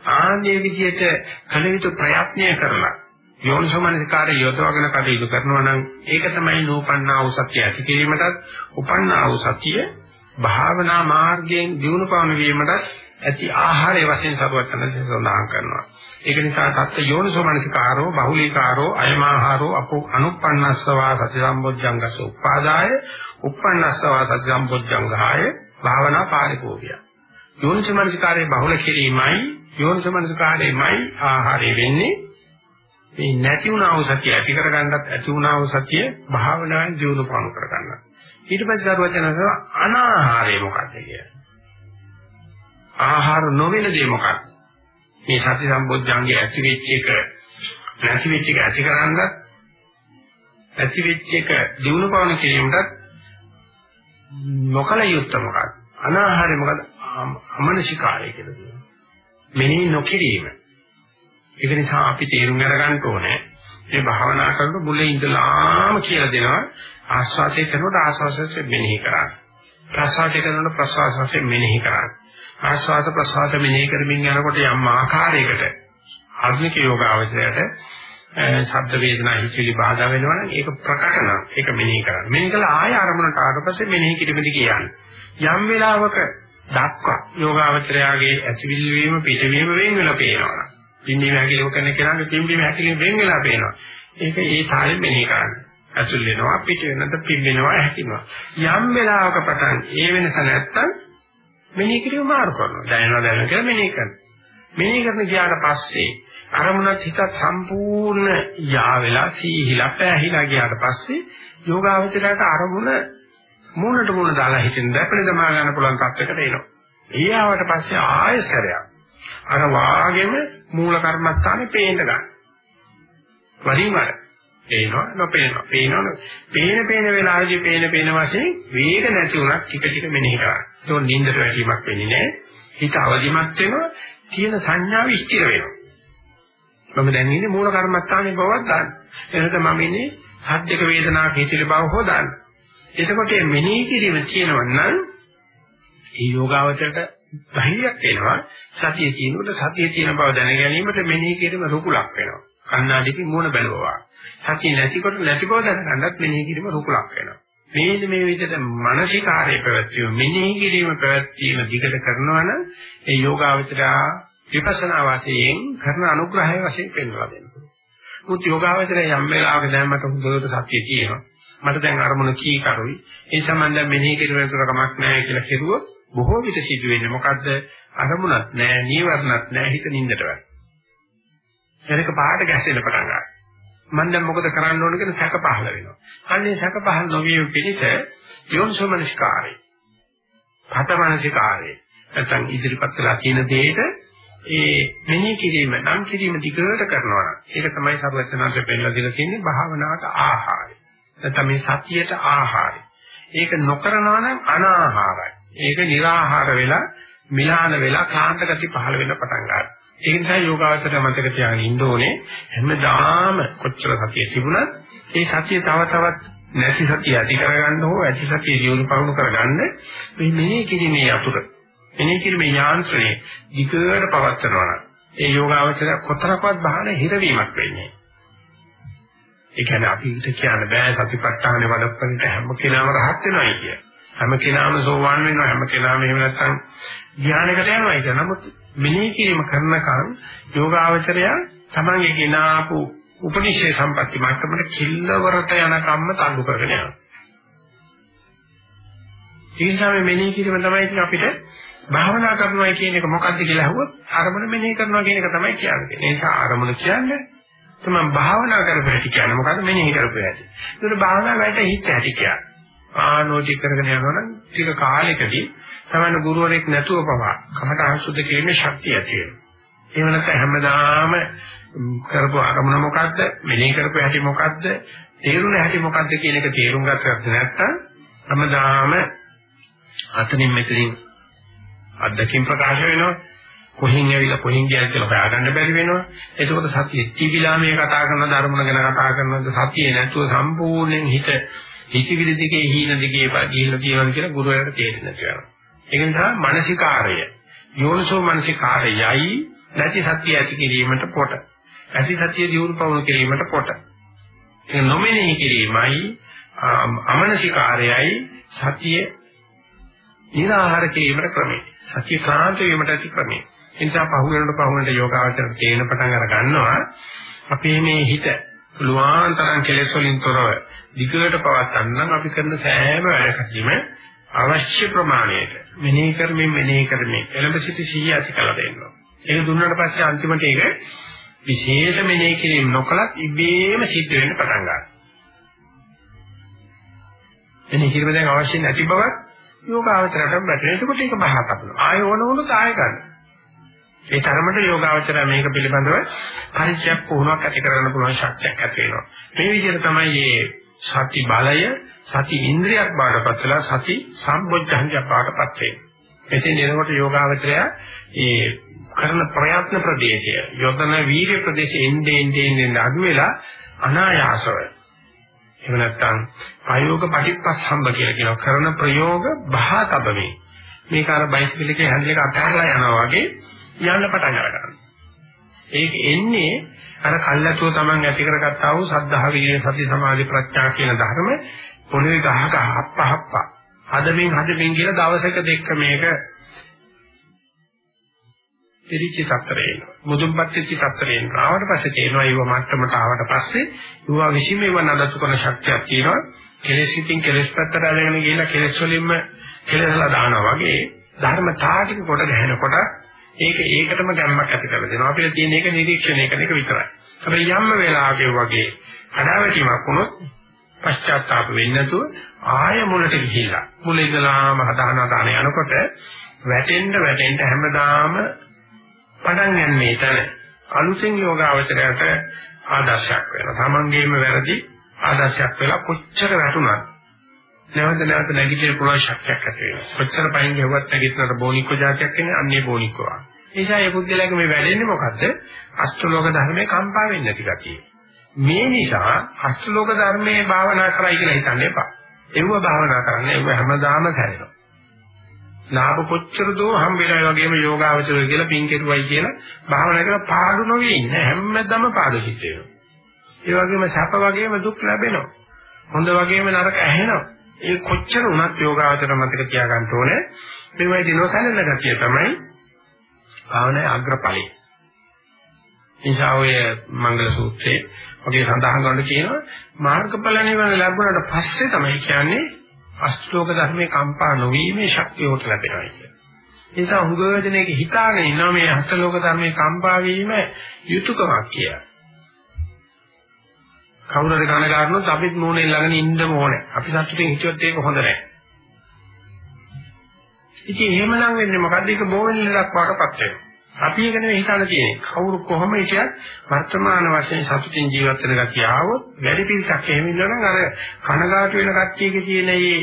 ආන්නේ විදියට කලවිතු ප්‍රයත්නය කරලා යෝනිසමනසිකාරය යොදවගෙන කටයුතු කරනවා නම් ඒක තමයි නූපන්නා වූ සත්‍ය ඇති කිරීමටත් උපන්නා වූ සත්‍ය භාවනා මාර්ගයෙන් දිනු පවන වීමටත් ඇති ආහාරයේ වශයෙන් සරුවචනසේ සඳහන් කරනවා. ඒක නිසා තත්ත්ව යෝනිසෝ මනසිකාරෝ බහුලීකාරෝ අයමාහාරෝ අපෝ අනුප්පන්නස්සවා සති සම්බොජ්ජංගස උපාදාය උප්පන්නස්සවා සති සම්බොජ්ජංගාය භාවනා පාරිපෝවිය. යෝනිසෝ මනසිකාරයේ බහුල කිරීමයි යෝනිසෝ මනසිකාරයේමයි ආහාරය වෙන්නේ මේ නැති වුණා වූ සතිය ඇති කරගන්නත් ඇති වුණා වූ සතිය භාවනාවෙන් ජීවු පවණු කරගන්නවා. ඊට පස්සේ සරුවචනස අනාහාරය මොකක්ද කියන්නේ? ආහාර නොවන දේ මොකක්ද? මේ සති සම්බොජ්ජංගේ ඇති වෙච්ච එක නැති වෙච්ච එක ඇති කරගන්නත් ඇති වෙච්ච එක දිනු පවන කිරීමටත් නොකල යුත්තේ මොකක්ද? අනාහාරය මොකද? අමනසිකාරය කියලා කියනවා. මෙනෙහි නොකිරීම. ඒක නිසා අපි තේරුම් අරගන්න ඕනේ මේ භාවනා කරනකොට මුලින් ඉඳලාම කියලා දෙනවා ආස්වාදයේ කරනකොට ආස්වාදයෙන් මෙනෙහි කරන්න. ප්‍රසවාසය කරනකොට ප්‍රසවාසයෙන් මෙනෙහි කරන්න. ආස්වාද ප්‍රසවාස මෙනෙහි කරමින් යනකොට යම් ආකාරයකට ආධුනික යෝගාවචරයට ශබ්ද වේදනා හිචිලි බාධා වෙනවා නම් ඒක ප්‍රකට නම් ඒක මෙනෙහි කරන්න. මෙනෙහි කළා ආය අරමුණට ආවට පස්සේ මෙනෙහි කිරීමද කියන්නේ. යම් වෙලාවක දක්වා යෝගාවචරයාගේ ඇතිවිල් වීම පිටවීම වෙන් වෙලා පේනවා. පිම්බීම හැකිලිම කරන කෙනාගේ පිම්බීම හැකිලිම වෙන් වෙලා පේනවා. ඒක ඒ තාලෙ මෙනෙහි කරන්න. ඇතුල් වෙනවා පිට වෙනද පිම්බෙනවා හැකිනවා. යම් වෙලාවක පටන් ඒ වෙනස නැත්තම් මෙනෙහි කිරීම මාරු කරනවා. දැනෙනවා දැනෙනවා කියලා මෙනෙහි කරනවා. මෙනෙහි කරන ගියාට පස්සේ අරමුණත් හිතත් සම්පූර්ණ යා වෙලා සීහිලා පැහැහිලා ගියාට පස්සේ යෝගාවචරයට අරමුණ මූණට මූණ දාලා හිටින්න දැපෙන දමා ගන්න පුළුවන් තත්යකට එනවා. ඒ ආවට පස්සේ ආයෙසරයක් අර වාගෙම මූල කර්මස්ථානේ පේන්න ගන්න. වරින් වර පේනවා නොපේනවා පේනවා පේන පේන වෙලාවේදී පේන පේන වශයෙන් වේග නැති උනත් ටික ටික මෙනෙහි කරන්න. ඒක නින්දට වැටීමක් වෙන්නේ නැහැ. හිත අවදිමත් වෙනවා තියෙන සංඥාව ස්ථිර වෙනවා. මම දැන් ඉන්නේ මූල කර්මස්ථානේ බවක් දාන්න. එනකොට මම ඉන්නේ සද්දක වේදනාවක් හිතිල බව හොදන්න. එතකොට මෙනෙහි කිරීම තියෙනවා නම් ඒ යෝගාවචරයට ධෛර්යයක් එනවා සතිය කියනකොට සතිය තියෙන බව දැන ගැනීමට මෙනෙහි කිරීම රුකුලක් වෙනවා කන්නාඩිකේ මූණ බැලුවා සතිය නැතිකොට නැති බව දැනගන්නත් මෙනෙහි කිරීම රුකුලක් වෙනවා මේ මේ විදිහට මානසිකාරයේ පැවැත්වීම මෙනෙහි කිරීම පැවැත්වීම දිගට කරනවා නම් ඒ යෝගාවචරය විපස්සනා වාසයෙන් කරන අනුග්‍රහය වශයෙන් පෙන්වලා දෙනවා. මුත් යෝගාවචරය යම් වෙලාවක දැන් මට හොඳට සතිය තියෙනවා. මට දැන් අරමුණ කී කරුයි. ඒ සම්බන්ධයෙන් මෙනෙහි කිරීම විතර කමක් නැහැ කියලා කෙරුවොත් බොහෝ විට සිදු වෙන්නේ මොකද්ද? අරමුණක් නැහැ, නීවරණක් නැහැ, හිත නින්දට වැටෙනවා. එනක පාට ගැසෙන්න පටන් ගන්නවා. මම දැන් මොකද කරන්න ඕන කියලා සැක පහළ වෙනවා. අන්නේ සැක පහළ නොවීම පිණිස යෝනිසෝමනස්කාරය. පතමනසිකාරය. නැත්නම් ඉදිරිපත් කළා කියන දෙයට ඒ මෙනෙහි කිරීම, නම් කිරීම දිගට කරනවා නම් ඒක තමයි සර්වඥාන්සේ පෙන්නලා දීලා තියෙන්නේ භාවනාවට ආහාරය. නැත්නම් මේ සතියට ආහාරය. ඒක නොකරනවා නම් අනාහාරයි. ඒක निराහාර වෙලා මිලාන වෙලා කාන්ත ගති පහළ වෙන්න පටන් ගන්නවා. ඒ නිසා යෝගාවචර මතක තියාගෙන ඉන්න ඕනේ හැමදාම කොච්චර සතිය තිබුණත් ඒ සතිය තව තවත් නැති සතිය ඇති කරගන්න හෝ ඇති සතිය ජීවු පවුණු කරගන්න මේ මෙනෙහි කිරීමේ යතුර මෙනෙහි කිරීමේ යාන්ත්‍රණය ධිකයට පවත්නවා නම් ඒ යෝගාවචර කොතරම්වත් බහන හිරවීමක් වෙන්නේ ඒ කියන්නේ අපි හිත කියන්න බෑ සතිපට්ඨානේ වඩප්පන්ට හැම කෙනාම රහත් වෙනවයි කිය. හැම කෙනාම සෝවාන් වෙනවා හැම කෙනාම එහෙම නැත්නම් ධානයකට යනවා කියන නමුත් මෙනෙහි කිරීම කරනකම් යෝගාවචරය තමන්ගේ ගినాපු උපනිෂේ සම්පatti මට්ටමට කිල්ලවරට යන කම්ම තල්ලු කරගෙන යනවා. ඒ නිසා මේ මෙනෙහි කිරීම තමයි ඉතින් අපිට භාවනා කරනවා කියන එක මොකක්ද කියලා අහුවොත් අරමුණ මෙනෙහි කරනවා කියන එක තමයි කියන්නේ. ඒ නිසා අරමුණ කියන්නේ තමයි භාවනා කරපු හැටි කියන්නේ මොකද්ද මෙනෙහි කරපු හැටි. ඒකට භාවනා වැඩ හිත හැටි කියන්නේ. ආනෝටි කරගෙන යනවනම් ටික කාලෙකදී තමයි ගුරුවරයෙක් නැතුව පවා කමට අංශුද්ධ කිරීමේ ශක්තිය ඇති වෙනවා. එහෙම නැත්නම් හැමදාම කරපු අරමුණ මොකද්ද? මෙනෙහි කරපු හැටි මොකද්ද? තේරුණ හැටි මොකද්ද කියන එක තේරුම් ගන්නත් නැත්නම් හැමදාම අතනින් මෙතනින් අද්දකින් ප්‍රකාශ වෙනවා. කොහින් ඇවිල්ලා කොහින් ගියද කියලා හොයාගන්න බැරි වෙනවා. ඒකෝට සතිය තිබිලා මේ කතා කරන ධර්මන ගැන කතා කරනද සතිය නැතුව සම්පූර්ණයෙන් හිත හිතවිලි දිගේ හීන දිගේ ගිහිල්ලා තියෙනවා කියලා ගුරුවරයාට තේරෙන්නේ නැති වෙනවා. ඒක නිසා මානසිකාරය යෝනිසෝ මානසිකාරයයි නැති සත්‍ය ඇති කිරීමට කොට. ඇති සත්‍ය දියුණු පවුණු කිරීමට කොට. ඒ නොමෙනෙහි කිරීමයි අමනසිකාරයයි සතිය නිරාහාර කිරීමට ක්‍රමය. සතිය ක්ලාන්ත වීමට ඇති ක්‍රමය. ඒ නිසා පහු වෙනකොට පහු වෙනට යෝගාවචර තේන පටන් අර ගන්නවා. අපේ මේ හිත පුළුවන් තරම් කෙලෙස් වලින් තොරව දිගට පවත්වන්න අපි කරන සෑම වැඩකදීම අවශ්‍ය ප්‍රමාණයට මෙනෙහි කරමින් මෙනෙහි කරමින් එළඹ සිටි සිහිය ඇති කළ දෙන්නවා. ඒක දුන්නාට පස්සේ අන්තිමට ඒක විශේෂ මෙනෙහි කිරීම නොකලත් ඉබේම සිද්ධ වෙන්න පටන් ගන්නවා. මෙනෙහි කිරීම දැන් අවශ්‍ය නැති බව යෝගාවචරයට බැටේ. ඒකකොට ඒක බහා කරනවා. ආය ඕන වුණොත් ආය ගන්න. ඒ තරමට යෝගාවචරය මේක පිළිබඳව පරිචයක් පුහුණුවක් ඇති කරගන්න පුළුවන් ශක්තියක් ඇති වෙනවා. මේ විදිහට තමයි මේ සති බලය සති ඉන්ද්‍රියක් බාටපත් වෙලා සති සම්බොජ්ජංගය බාටපත් වෙන්නේ. එතෙන් එනකොට යෝගාවචරය ඒ කරන ප්‍රයත්න ප්‍රදේශය යොදන වීර්ය ප්‍රදේශය එන්නේ එන්නේ එන්නේ අඩු වෙලා අනායාසව එහෙම නැත්නම් ප්‍රයෝග පටිපස්සම්බ කියලා කියන කරන ප්‍රයෝග බහතබමේ මේක අර බයිසිකල් එකේ හැන්ඩල් එක අතහැරලා යනවා වගේ යන්න පටන් ගන්නවා ඒක එන්නේ අර කල්ලාතුව Taman ඇති කරගත්තා වූ සද්ධා විරිය සති සමාධි ප්‍රඥා කියන ධර්ම පොළවේ ගහක හප්ප හප්ප හදමින් හදමින් කියලා දවසක දෙක මේක පිරිචි සත්‍රේ එනවා. මුදුන්පත් වෙච්ච සත්‍රේ එනවා. ආවට පස්සේ තේනවා ඊව මට්ටමට ආවට පස්සේ ඊවා විශ්ීමේව නඩත්තු කරන ශක්තියක් තියෙනවා. කෙලෙස් හිතින් කෙලෙස් පැත්තට අරගෙන ගිහිල්ලා කෙලෙස් වලින්ම කෙලෙස්ලා දානවා වගේ ධර්ම තාටික කොට ගහනකොට ඒක ඒකටම ගැම්මක් ඇති කරලා දෙනවා. අපිට තියෙන එක නිරීක්ෂණය කරන එක විතරයි. හැබැයි යම්ම වෙලාවක වගේ කඩාවැටීමක් වුණොත් පශ්චාත්තාප වෙන්නේ නැතුව ආය මුලට ගිහිල්ලා මුල ඉඳලාම හදාන හදාන යනකොට වැටෙන්න වැටෙන්න හැමදාම පටන් ගන්න තැන අලුතෙන් යෝගාවචරයට ආදර්ශයක් වෙනවා. තමන්ගේම වැරදි ආදර්ශයක් වෙලා කොච්චර වැටුණත් නැවත නැවත නැගිටින්න පුළුවන් ශක්තියක් ඇති වෙනවා. කොච්චර පයින් ගහුවත් නැගිටිනට බෝනික්ක જાතියක් එන්නේ අන්නේ බෝනික්කවා. ඒ නිසා මේ බුද්ධලගේ මේ වැඩෙන්නේ මොකද්ද? අෂ්ටලෝක ධර්මයේ කම්පා වෙන්නේ නැති ගතිය. මේ නිසා අෂ්ටලෝක ධර්මයේ භාවනා කරයි කියලා හිතන්න එපා. ඒව භාවනා කරන්න ඒව හැමදාම කරනවා. ලාභ කොච්චර දෝ හම්බෙලා වගේම යෝගාවචරය කියලා පින් කෙරුවයි කියලා භාවනා කරලා පාඩු නොවේ ඉන්නේ හැමදම පාඩු සිද්ධ වෙනවා. ඒ වගේම සැප වගේම දුක් ලැබෙනවා. හොඳ වගේම නරක ඇහෙනවා. ඒ කොච්චර වුණත් යෝගාවචර මතක තියාගන්න ඕනේ. මේ වගේ දිනෝසලන ගතිය තමයි භාවනාවේ අග්‍රඵලයි. නිසා ඔය මංගල සූත්‍රයේ වගේ සඳහන් කරන්න කියනවා මාර්ගඵල නිවන ලැබුණාට පස්සේ තමයි කියන්නේ අෂ්ටෝක ධර්මයේ කම්පා නොවීමේ ශක්තිය උට ලැබෙනවා කියන්නේ. ඒ නිසා හුඟවදෙනෙක් හිතාගෙන ඉන්නවා මේ අෂ්ටලෝක ධර්මයේ කම්පා වීම යුතුයකමක් කියලා. කවුරුහරි කනගාටුනොත් අපිත් මූණේ ළඟන ඉන්න ඕනේ. අපි සතුටින් හිටියොත් ඒක හොඳ නැහැ. ඉතින් එහෙමනම් වෙන්නේ මොකද්ද? ඒක බෝවෙන් ලක් පාටපත් වෙනවා. අපි ඒක නෙවෙයි හිතන්න තියෙන්නේ. කවුරු කොහොම හිටියත් වර්තමාන වශයෙන් සතුටින් ජීවත් වෙන ගතිය ආවොත් වැඩි පිළිසක් එහෙම ඉන්නවනම් අර කනගාටු වෙන කට්ටියගේ තියෙන මේ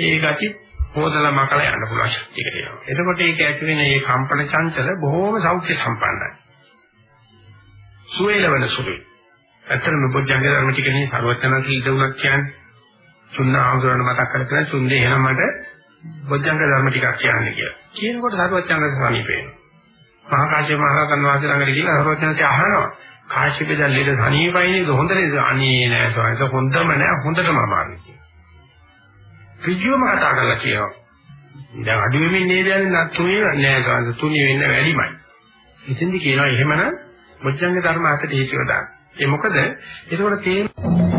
ඒ ගති හොදලා මකලා යන්න පුළුවන් ශක්තියකට එනවා. එතකොට ඒක ඇති වෙන මේ කම්පන චංචල බොහෝම සෞඛ්‍ය සම්පන්නයි. සුවේලවන සුළුයි. ඇත්තටම බොජ්ජංග ධර්ම ටික නේ ਸਰවඥාන්සේ ඉදුණක් කියන්නේ. සුන්න ආගරණ මතක් කරගෙන සුන්නේ එහෙනම් මට බොජ්ජංග ධර්ම ටිකක් කියන්න කියලා. කියනකොට ਸਰවඥාන්සේ සමීපේ වෙනවා. මහකාශ්‍යප මහ රහතන් වහන්සේ ළඟට ගිහිල්ලා ਸਰවඥාන්සේ අහනවා. කාශ්‍යප දැන් ලේද සනීපයිනේ හොඳ නේද? අනේ නෑ සවන්ස හොඳම නෑ හොඳටම අමාරුයි කියලා. ඍජුවම කතා කරලා කියනවා. දැන් අඩු වෙමින් නේද යන්නේ තුනේ නෑ සවන්ස තුනේ වෙන්න වැඩිමයි. ඉතින්දි කියනවා එහෙමනම් බොජ්ජංග ධර්ම අතට හේතුව දාන්න. ඒ මොකද? ඒකවල තේම